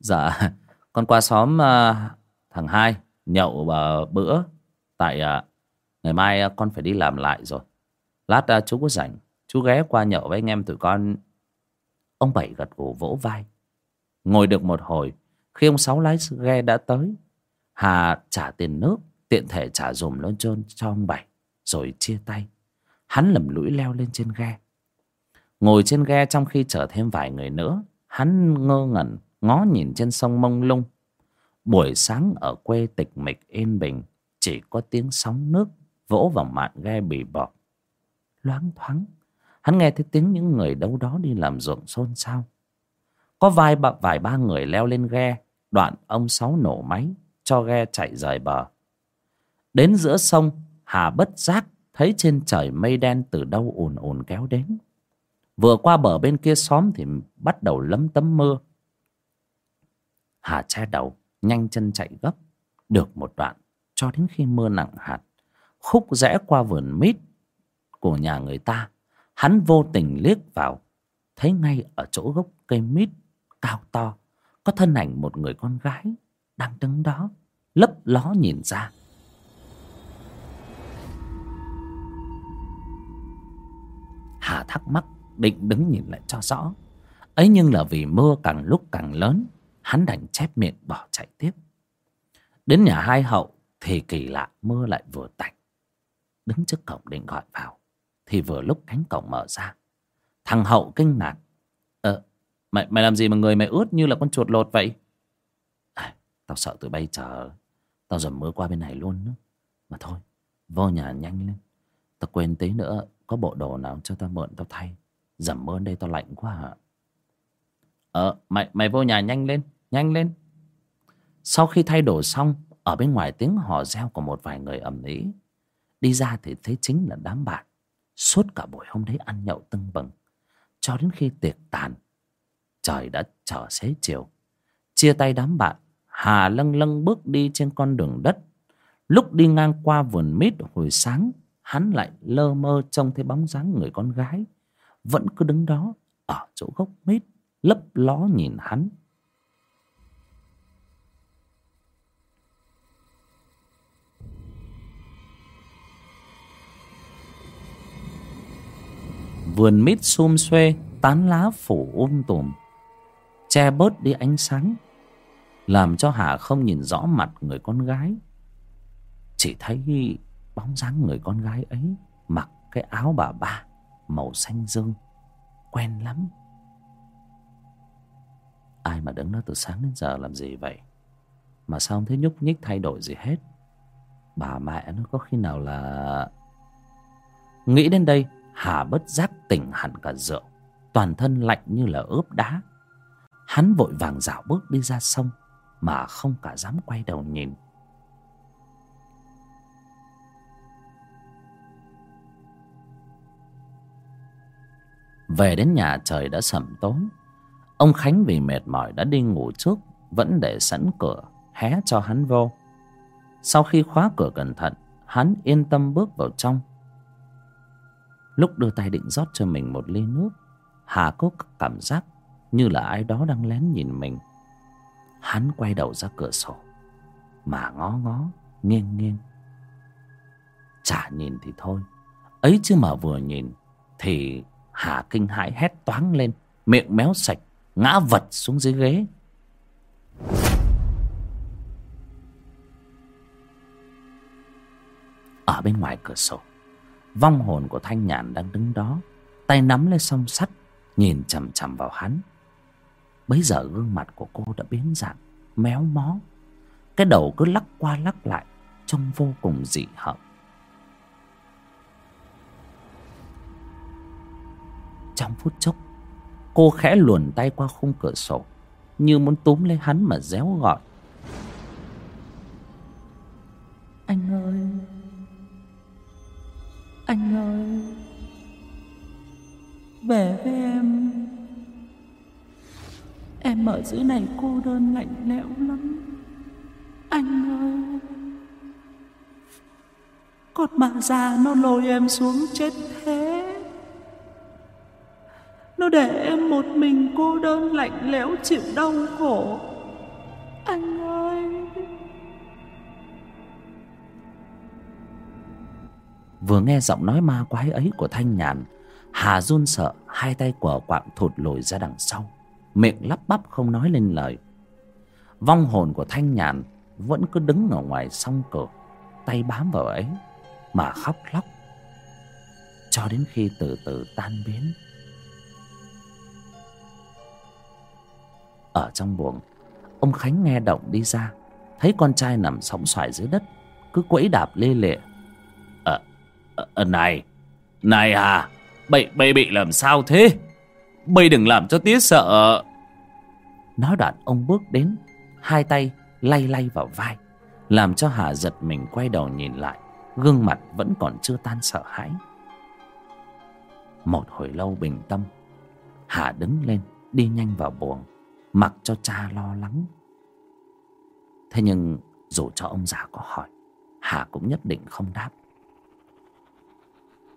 Dạ, con qua xóm à, thằng hai nhậu à, bữa. Tại à, ngày mai à, con phải đi làm lại rồi. Lát à, chú có rảnh, chú ghé qua nhậu với anh em tụi con. Ông Bảy gật gù vỗ vai. Ngồi được một hồi, khi ông Sáu lái ghe đã tới, Hà trả tiền nước, tiện thể trả dùm lon trơn cho ông Bảy, rồi chia tay. Hắn lầm lũi leo lên trên ghe. Ngồi trên ghe trong khi chở thêm vài người nữa Hắn ngơ ngẩn ngó nhìn trên sông mông lung. Buổi sáng ở quê tịch mịch yên bình Chỉ có tiếng sóng nước vỗ vào mạn ghe bì bọt. Loáng thoáng Hắn nghe thấy tiếng những người đâu đó đi làm ruộng xôn xao. Có vài ba, vài ba người leo lên ghe Đoạn ông Sáu nổ máy Cho ghe chạy rời bờ. Đến giữa sông Hà bất giác thấy trên trời mây đen từ đâu ùn ùn kéo đến. Vừa qua bờ bên kia xóm thì bắt đầu lấm tấm mưa. Hà che đầu, nhanh chân chạy gấp. Được một đoạn, cho đến khi mưa nặng hạt, khúc rẽ qua vườn mít của nhà người ta, hắn vô tình liếc vào, thấy ngay ở chỗ gốc cây mít cao to, có thân ảnh một người con gái đang đứng đó, lấp ló nhìn ra. Hà thắc mắc định đứng nhìn lại cho rõ. Ấy nhưng là vì mưa càng lúc càng lớn hắn đành chép miệng bỏ chạy tiếp. Đến nhà hai hậu thì kỳ lạ mưa lại vừa tạnh. Đứng trước cổng định gọi vào thì vừa lúc cánh cổng mở ra. Thằng hậu kinh ngạc. Ờ mày mày làm gì mà người mày ướt như là con chuột lột vậy? À, tao sợ tụi bay chờ. Tao dầm mưa qua bên này luôn đó. mà thôi vô nhà nhanh lên. Tao quên tí nữa có bộ đồ nào cho tao mượn tao thay? Dầm mưa đây tao lạnh quá hả? Ờ mày mày vô nhà nhanh lên nhanh lên. Sau khi thay đồ xong, ở bên ngoài tiếng hò reo của một vài người ầm ĩ. Đi ra thì thấy chính là đám bạn. Suốt cả buổi hôm đấy ăn nhậu tưng bừng. Cho đến khi tiệc tàn, trời đã trở xế chiều. Chia tay đám bạn, hà lâng lâng bước đi trên con đường đất. Lúc đi ngang qua vườn mít hồi sáng hắn lại lơ mơ trông thấy bóng dáng người con gái. Vẫn cứ đứng đó, ở chỗ gốc mít, lấp ló nhìn hắn. Vườn mít xum xuê, tán lá phủ um tùm. Che bớt đi ánh sáng, làm cho hà không nhìn rõ mặt người con gái. Chỉ thấy bóng dáng người con gái ấy mặc cái áo bà ba màu xanh dương, quen lắm. Ai mà đứng đó từ sáng đến giờ làm gì vậy? Mà sao không thấy nhúc nhích thay đổi gì hết? Bà mẹ nó có khi nào là nghĩ đến đây, hà bất giác tỉnh hẳn cả rượu, toàn thân lạnh như là ướp đá. Hắn vội vàng dạo bước đi ra sông mà không cả dám quay đầu nhìn. Về đến nhà trời đã sẩm tối. Ông khánh vì mệt mỏi đã đi ngủ trước, vẫn để sẵn cửa, hé cho hắn vô. Sau khi khóa cửa cẩn thận, hắn yên tâm bước vào trong. Lúc đưa tay định rót cho mình một ly nước, hà có cảm giác như là ai đó đang lén nhìn mình. Hắn quay đầu ra cửa sổ, mà ngó ngó, nghiêng nghiêng. Chả nhìn thì thôi, ấy chứ mà vừa nhìn thì hà kinh hãi hét toáng lên, miệng méo sạch, ngã vật xuống dưới ghế. Ở bên ngoài cửa sổ, vong hồn của thanh nhàn đang đứng đó, tay nắm lấy song sắt, nhìn chằm chằm vào hắn. Bấy giờ gương mặt của cô đã biến dạng, méo mó. Cái đầu cứ lắc qua lắc lại, trông vô cùng dị hợm. Trong phút chốc, cô khẽ luồn tay qua khung cửa sổ, như muốn túm lấy hắn mà réo gọi. Anh ơi! Anh ơi! Về với em. Em ở dưới này cô đơn lạnh lẽo lắm. Anh ơi! Con bà già nó lôi em xuống chết thế nó để em một mình cô đơn lạnh lẽo chịu đau khổ. Anh ơi. Vừa nghe giọng nói ma quái ấy của thanh nhàn, hà run sợ hai tay quở quạng thụt lùi ra đằng sau, miệng lắp bắp không nói lên lời. Vong hồn của thanh nhàn vẫn cứ đứng ở ngoài song cửa tay bám vào ấy mà khóc lóc. Cho đến khi từ từ tan biến ở trong buồng. Ông khánh nghe động đi ra thấy con trai nằm sóng xoài dưới đất cứ quẫy đạp lê lệ. Ờ à, này này à Bậy bậy bị làm sao thế? Bậy đừng làm cho tía sợ. Nói đoạn ông bước đến Hai tay lay lay vào vai Làm cho Hà giật mình quay đầu nhìn lại Gương mặt vẫn còn chưa tan sợ hãi. Một hồi lâu bình tâm Hà đứng lên Đi nhanh vào buồng. Mặc cho cha lo lắng. Thế nhưng, dù cho ông già có hỏi, Hà cũng nhất định không đáp.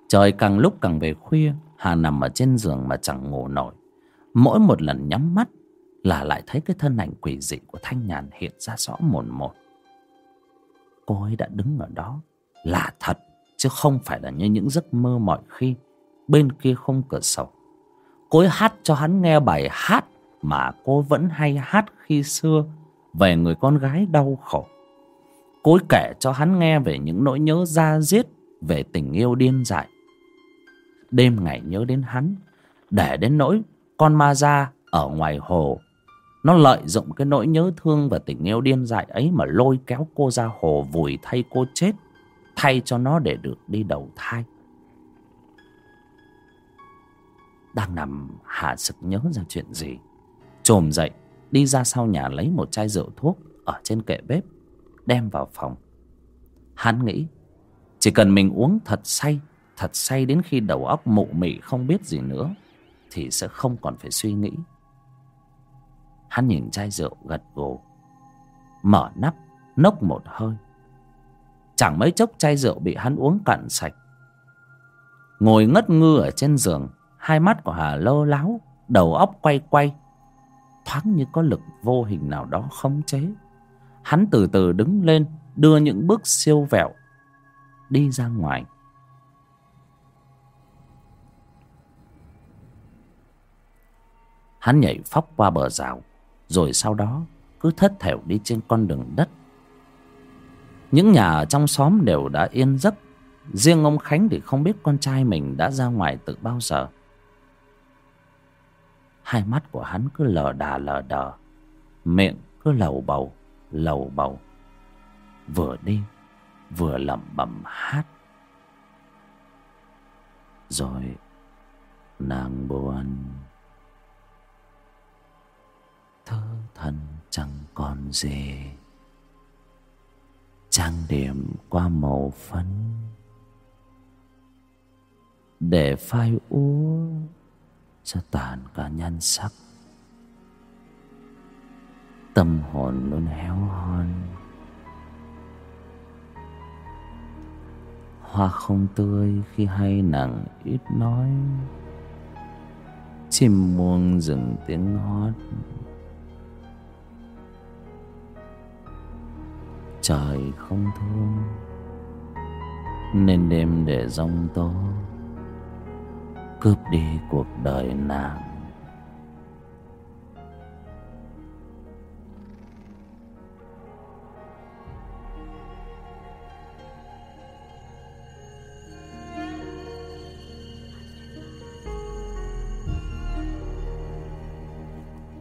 Trời càng lúc càng về khuya, Hà nằm ở trên giường mà chẳng ngủ nổi. Mỗi một lần nhắm mắt Là lại thấy cái thân ảnh quỷ dị của Thanh Nhàn hiện ra rõ mồn một. Cô ấy đã đứng ở đó, Là thật, Chứ không phải là như những giấc mơ mọi khi. Bên kia không cửa sổ. Cô ấy hát cho hắn nghe bài hát mà cô vẫn hay hát khi xưa Về người con gái đau khổ. Cô kể cho hắn nghe về những nỗi nhớ da diết Về tình yêu điên dại. Đêm ngày nhớ đến hắn để đến nỗi con ma ra ở ngoài hồ. Nó lợi dụng cái nỗi nhớ thương và tình yêu điên dại ấy mà lôi kéo cô ra hồ vùi thay cô chết, thay cho nó để được đi đầu thai. Đang nằm hạ sực nhớ ra chuyện gì? Chồm dậy, đi ra sau nhà lấy một chai rượu thuốc ở trên kệ bếp, đem vào phòng. Hắn nghĩ, chỉ cần mình uống thật say thật say đến khi đầu óc mụ mị không biết gì nữa, thì sẽ không còn phải suy nghĩ. Hắn nhìn chai rượu gật gù, mở nắp, nốc một hơi. Chẳng mấy chốc chai rượu bị hắn uống cạn sạch. Ngồi ngất ngư ở trên giường, hai mắt của hà lơ láo, đầu óc quay quay thoáng như có lực vô hình nào đó khống chế. Hắn từ từ đứng lên, đưa những bước siêu vẹo đi ra ngoài. Hắn nhảy phóc qua bờ rào, rồi sau đó cứ thất thểu đi trên con đường đất. Những nhà ở trong xóm đều đã yên giấc. Riêng ông khánh thì không biết con trai mình đã ra ngoài từ bao giờ hai mắt của hắn cứ lờ đà lờ đờ, miệng cứ lầu bầu lầu bầu. Vừa đi, vừa lẩm bẩm hát. Rồi, nàng buồn thơ thân chẳng còn gì. Trang điểm qua màu phấn. Để phai úa cho tàn cả nhan sắc. Tâm hồn luôn héo hon. Hoa không tươi khi hay nàng ít nói. Chim muông dừng tiếng hót. Trời không thương, nên đêm để rong tối cướp đi cuộc đời nàng.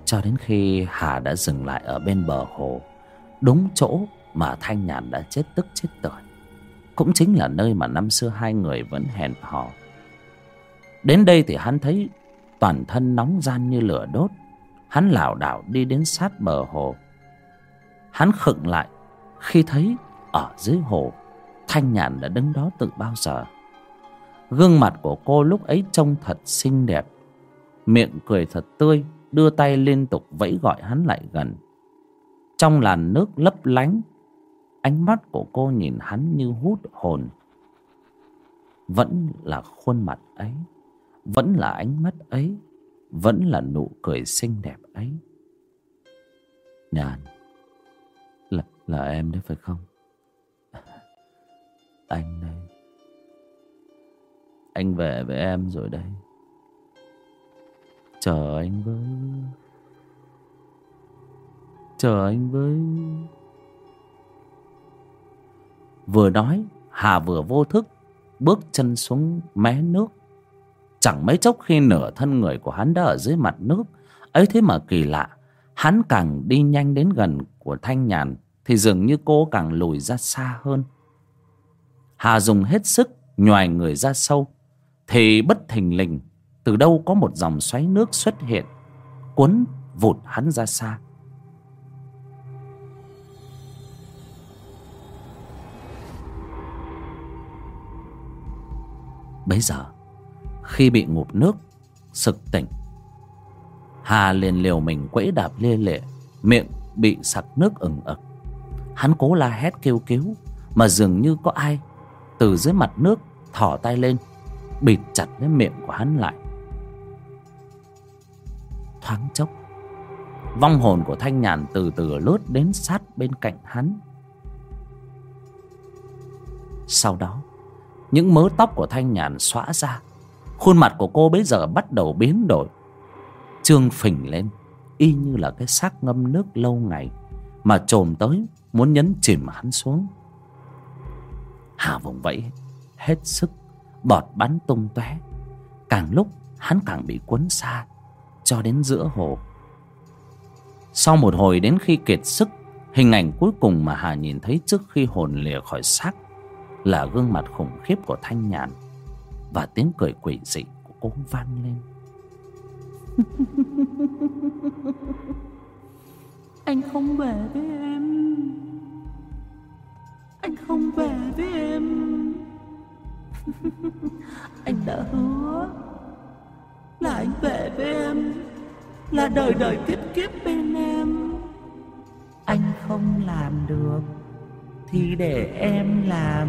Cho đến khi hà đã dừng lại ở bên bờ hồ, đúng chỗ mà thanh nhàn đã chết tức chết tỏi cũng chính là nơi mà năm xưa hai người vẫn hẹn hò đến đây thì hắn thấy toàn thân nóng gian như lửa đốt. Hắn lảo đảo đi đến sát bờ hồ. Hắn khựng lại khi thấy ở dưới hồ, thanh nhàn đã đứng đó từ bao giờ. Gương mặt của cô lúc ấy trông thật xinh đẹp. Miệng cười thật tươi, đưa tay liên tục vẫy gọi hắn lại gần. Trong làn nước lấp lánh, ánh mắt của cô nhìn hắn như hút hồn. Vẫn là khuôn mặt ấy vẫn là ánh mắt ấy, vẫn là nụ cười xinh đẹp ấy. Nhàn, là là em đấy phải không? Anh đây. Anh về với em rồi đây chờ anh với, chờ anh với. Vừa nói, hà vừa vô thức, bước chân xuống mé nước chẳng mấy chốc khi nửa thân người của hắn đã ở dưới mặt nước. Ấy thế mà kỳ lạ, hắn càng đi nhanh đến gần của thanh nhàn thì dường như cô càng lùi ra xa hơn. Hà dùng hết sức nhoài người ra sâu. Thì bất thình lình, từ đâu có một dòng xoáy nước xuất hiện, cuốn vụt hắn ra xa. Bấy giờ khi bị ngụp nước, sực tỉnh. Hà liền liều mình quẫy đạp lia lệ, miệng bị sặc nước ửng ực. Hắn cố la hét kêu cứu, mà dường như có ai từ dưới mặt nước thỏ tay lên, bịt chặt lấy miệng của hắn lại. Thoáng chốc, vong hồn của thanh nhàn từ từ lướt đến sát bên cạnh hắn. Sau đó, những mớ tóc của thanh nhàn xõa ra khuôn mặt của cô bây giờ bắt đầu biến đổi. Trương phình lên, y như là cái xác ngâm nước lâu ngày, mà trồm tới muốn nhấn chìm hắn xuống. Hà vùng vẫy, hết sức, bọt bắn tung tóe. Càng lúc, hắn càng bị cuốn xa, cho đến giữa hồ. Sau một hồi đến khi kiệt sức, hình ảnh cuối cùng mà hà nhìn thấy trước khi hồn lìa khỏi xác là gương mặt khủng khiếp của thanh nhàn và tiếng cười quỷ dị của cô vang lên. Anh không về với em. Anh không về với em. Anh đã hứa là anh về với em, là đời đời kiếp kiếp bên em. Anh không làm được thì để em làm.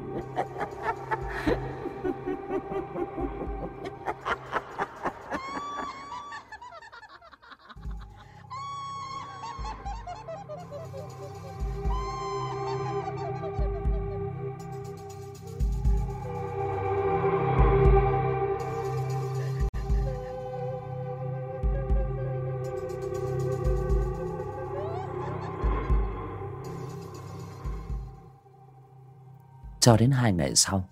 cho đến hai ngày sau,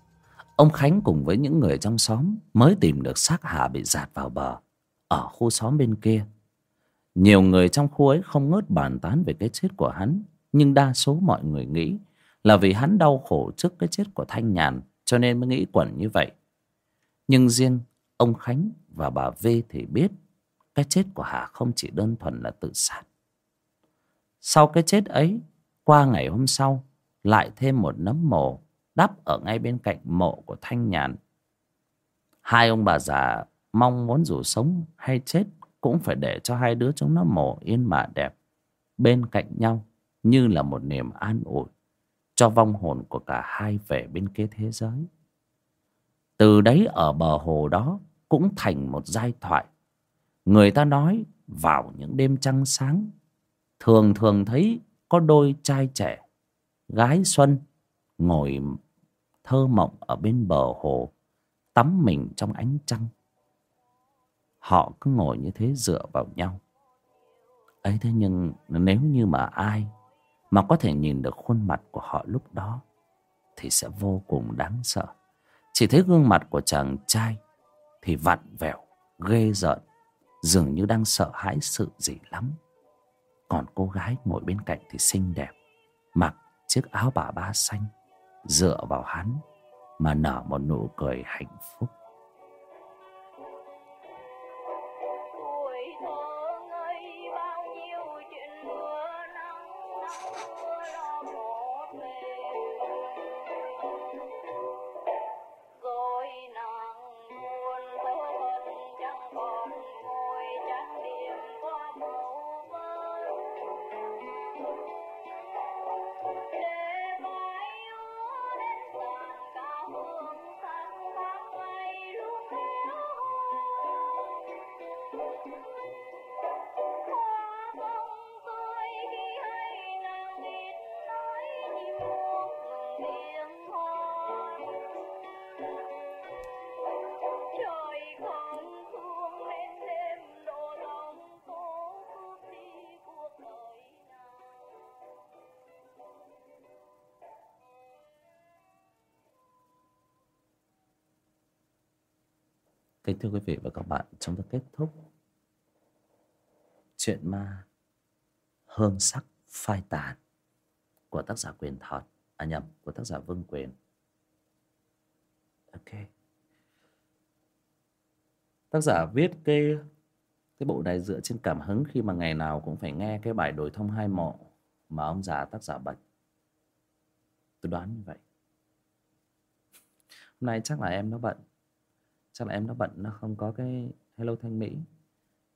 ông khánh cùng với những người trong xóm mới tìm được xác hà bị dạt vào bờ, ở khu xóm bên kia. Nhiều người trong khu ấy không ngớt bàn tán về cái chết của hắn, nhưng đa số mọi người nghĩ là vì hắn đau khổ trước cái chết của thanh nhàn, cho nên mới nghĩ quẩn như vậy. Nhưng riêng ông khánh và bà v thì biết cái chết của hà không chỉ đơn thuần là tự sát. Sau cái chết ấy, qua ngày hôm sau, lại thêm một nấm mồ đắp ở ngay bên cạnh mộ của thanh nhàn. Hai ông bà già mong muốn dù sống hay chết cũng phải để cho hai đứa chúng nó mồ yên mả đẹp, bên cạnh nhau như là một niềm an ủi cho vong hồn của cả hai về bên kia thế giới. Từ đấy ở bờ hồ đó cũng thành một giai thoại. Người ta nói vào những đêm trăng sáng, thường thường thấy có đôi trai trẻ, gái xuân ngồi thơ mộng ở bên bờ hồ, tắm mình trong ánh trăng. Họ cứ ngồi như thế dựa vào nhau. Ấy thế nhưng nếu như mà ai mà có thể nhìn được khuôn mặt của họ lúc đó, thì sẽ vô cùng đáng sợ. Chỉ thấy gương mặt của chàng trai thì vặn vẹo, ghê rợn, dường như đang sợ hãi sự gì lắm. Còn cô gái ngồi bên cạnh thì xinh đẹp, mặc chiếc áo bà ba xanh dựa vào hắn mà nở một nụ cười hạnh phúc. Kính thưa quý vị và các bạn, chúng ta kết thúc chuyện ma hương sắc phai tàn của tác giả Quyền Thọt, à nhầm, của tác giả Vương Quyền. Ok. Tác giả viết cái cái bộ này dựa trên cảm hứng khi mà ngày nào cũng phải nghe cái bài đổi thông hai mộ mà ông già tác giả bạch. Tôi đoán như vậy. Hôm nay chắc là em nó bận chắc là em nó bận nó không có cái hello thanh mỹ.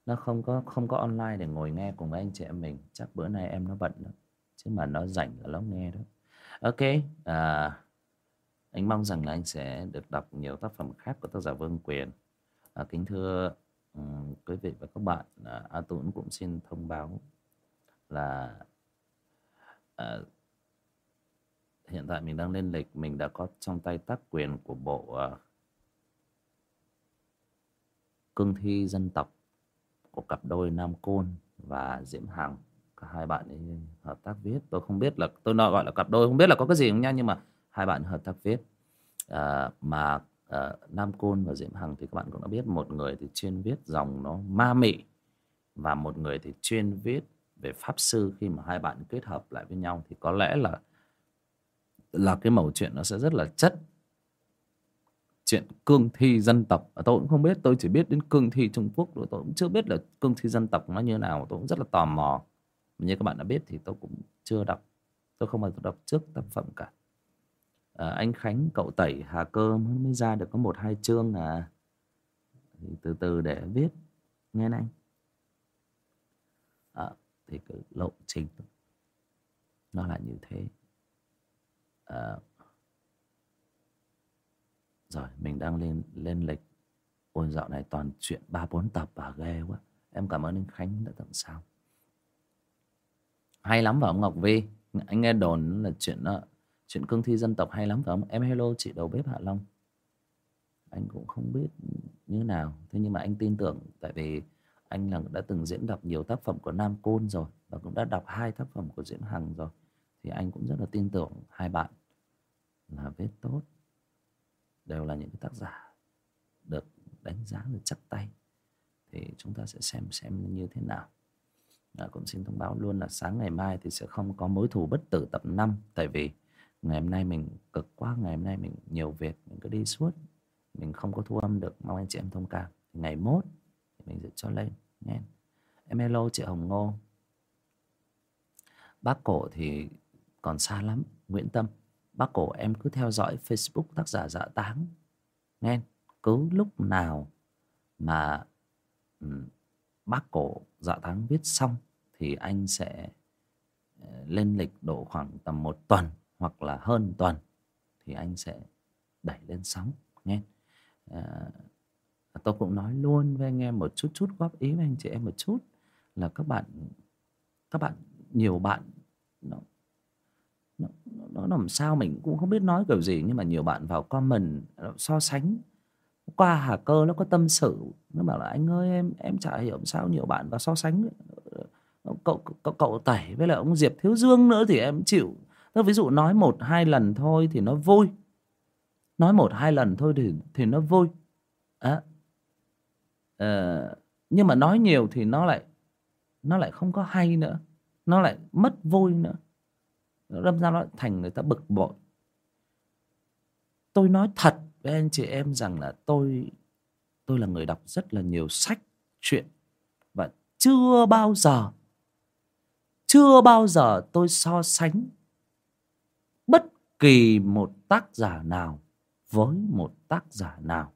Nó không có không có online để ngồi nghe cùng với anh chị em mình. Chắc bữa nay em nó bận đó chứ mà nó rảnh là nó nghe đó. Ok à, anh mong rằng là anh sẽ được đọc nhiều tác phẩm khác của tác giả vương quyền. À, kính thưa um, quý vị và các bạn à, a tuấn cũng xin thông báo là à, hiện tại mình đang lên lịch mình đã có trong tay tác quyền của bộ uh, cương thi dân tộc của cặp đôi Nam Côn và Diễm Hằng. Cả hai bạn ấy hợp tác viết. Tôi không biết là tôi nói gọi là cặp đôi không biết là có cái gì không nha nhưng mà hai bạn hợp tác viết. À, mà à, Nam Côn và Diễm Hằng thì các bạn cũng đã biết một người thì chuyên viết dòng nó ma mị và một người thì chuyên viết về pháp sư. Khi mà hai bạn kết hợp lại với nhau thì có lẽ là là cái mẩu chuyện nó sẽ rất là chất chuyện cương thi dân tộc. Tôi cũng không biết tôi chỉ biết đến cương thi trung quốc tôi cũng chưa biết là cương thi dân tộc nó như nào. Tôi cũng rất là tò mò. Như các bạn đã biết thì tôi cũng chưa đọc tôi không bao giờ đọc trước tác phẩm cả. À, anh khánh cậu tẩy hà cơ mới, mới ra được có một hai chương à. Thì từ từ để viết nghe anh à, thì cái lộ trình. Nó là như thế. À, rồi mình đang lên lên lịch. Ôi dạo này toàn chuyện ba bốn tập à ghê quá. Em cảm ơn anh khánh đã tặng sao. Hay lắm phải không ngọc vi? Anh nghe đồn là chuyện đó, chuyện cương thi dân tộc hay lắm phải không? Em hello chị đầu bếp hạ long. Anh cũng không biết như nào. Thế nhưng mà anh tin tưởng tại vì anh là đã từng diễn đọc nhiều tác phẩm của nam côn rồi và cũng đã đọc hai tác phẩm của Diễm hằng rồi. Thì anh cũng rất là tin tưởng hai bạn là viết tốt đều là những cái tác giả được đánh giá được chắc tay. Thì chúng ta sẽ xem xem như thế nào. À, cũng xin thông báo luôn là sáng ngày mai thì sẽ không có mối thù bất tử tập 5 tại vì ngày hôm nay mình cực quá ngày hôm nay mình nhiều việc mình cứ đi suốt. Mình không có thu âm được mong anh chị em thông cảm. Ngày mốt thì mình sẽ cho lên nghe. Em hello chị Hồng Ngô. Bác cổ thì còn xa lắm Nguyễn Tâm bác cổ em cứ theo dõi Facebook tác giả dạ táng. Nghe cứ lúc nào mà bác cổ dạ táng viết xong thì anh sẽ ờ, lên lịch độ khoảng tầm một tuần hoặc là hơn tuần thì anh sẽ đẩy lên sóng. Nghe à, tôi cũng nói luôn với anh em một chút chút góp ý với anh chị em một chút là các bạn các bạn nhiều bạn nó nó, nó làm sao mình cũng không biết nói kiểu gì nhưng mà nhiều bạn vào comment so sánh. Qua hà cơ nó có tâm sự nó bảo là anh ơi em em chả hiểu sao nhiều bạn vào so sánh ờ, cậu cậu, cậu tẩy với lại ông diệp thiếu dương nữa thì em chịu. Nó ví dụ nói một hai lần thôi thì nó vui. Nói một hai lần thôi thì thì nó vui. À, à, nhưng mà nói nhiều thì nó lại nó lại không có hay nữa. Nó lại mất vui nữa đâm ra nó thành người ta bực bội. Tôi nói thật với anh chị em rằng là tôi tôi là người đọc rất là nhiều sách chuyện và chưa bao giờ, chưa bao giờ tôi so sánh bất kỳ một tác giả nào với một tác giả nào.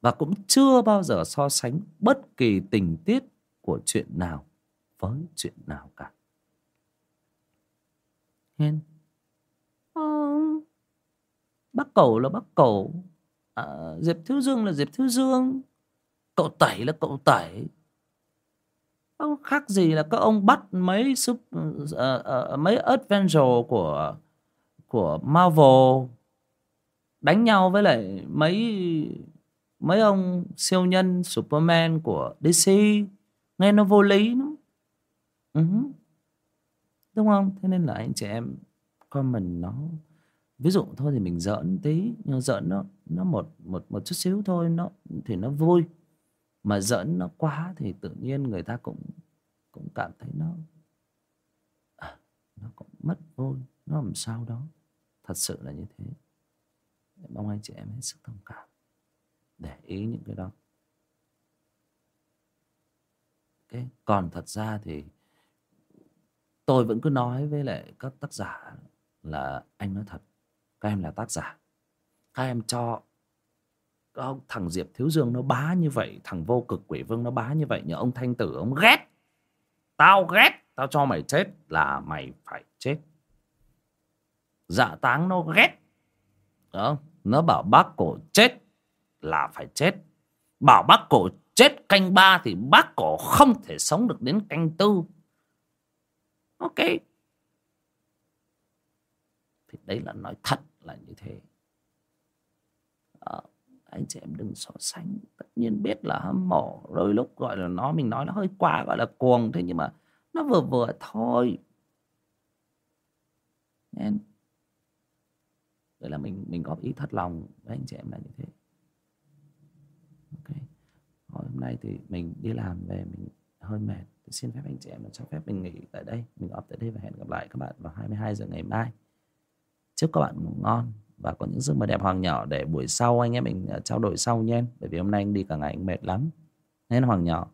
Và cũng chưa bao giờ so sánh bất kỳ tình tiết của chuyện nào với chuyện nào cả. Hen. Ờ, bác cẩu là bác cẩu à, diệp thiếu dương là diệp thiếu dương. Cậu tẩy là cậu tẩy. Không khác gì là các ông bắt mấy sub uh, uh, mấy adventure của của Marvel? Đánh nhau với lại mấy mấy ông siêu nhân Superman của DC nghe nó vô lý lắm. Uh-huh đúng không? Thế nên là anh chị em comment nó. Ví dụ thôi thì mình giỡn tí nhưng giỡn nó nó một một một chút xíu thôi nó thì nó vui. Mà giỡn nó quá thì tự nhiên người ta cũng cũng cảm thấy nó à, nó cũng mất vui. Nó làm sao đó? Thật sự là như thế. Mong anh chị em hết sức thông cảm. Để ý những cái đó. Okay. còn thật ra thì tôi vẫn cứ nói với lại các tác giả là anh nói thật, các em là tác giả. Các em cho ông thằng diệp thiếu dương nó bá như vậy, thằng vô cực quỷ vương nó bá như vậy, nhờ ông thanh tử, ông ghét. Tao ghét, tao cho mày chết là mày phải chết. Dạ táng nó ghét đó nó bảo bác cổ chết là phải chết. Bảo bác cổ chết canh ba thì bác cổ không thể sống được đến canh tư ok. Thì đấy là nói thật là như thế. À, anh chị em đừng so sánh. Tất nhiên biết là hâm mộ đôi lúc gọi là nó mình nói nó hơi quá gọi là cuồng thế nhưng mà nó vừa vừa thôi. Nên vậy là mình mình góp ý thật lòng với anh chị em là như thế. Ok. Hôm nay thì mình đi làm về mình hơi mệt thì xin phép anh chị em là cho phép mình nghỉ tại đây. Mình off tại đây và hẹn gặp lại các bạn vào 22 giờ ngày mai. Chúc các bạn ngủ ngon và có những giấc mơ đẹp hoàng nhỏ để buổi sau anh em mình à, trao đổi sau nhé bởi vì hôm nay anh đi cả ngày anh mệt lắm. Nên hoàng nhỏ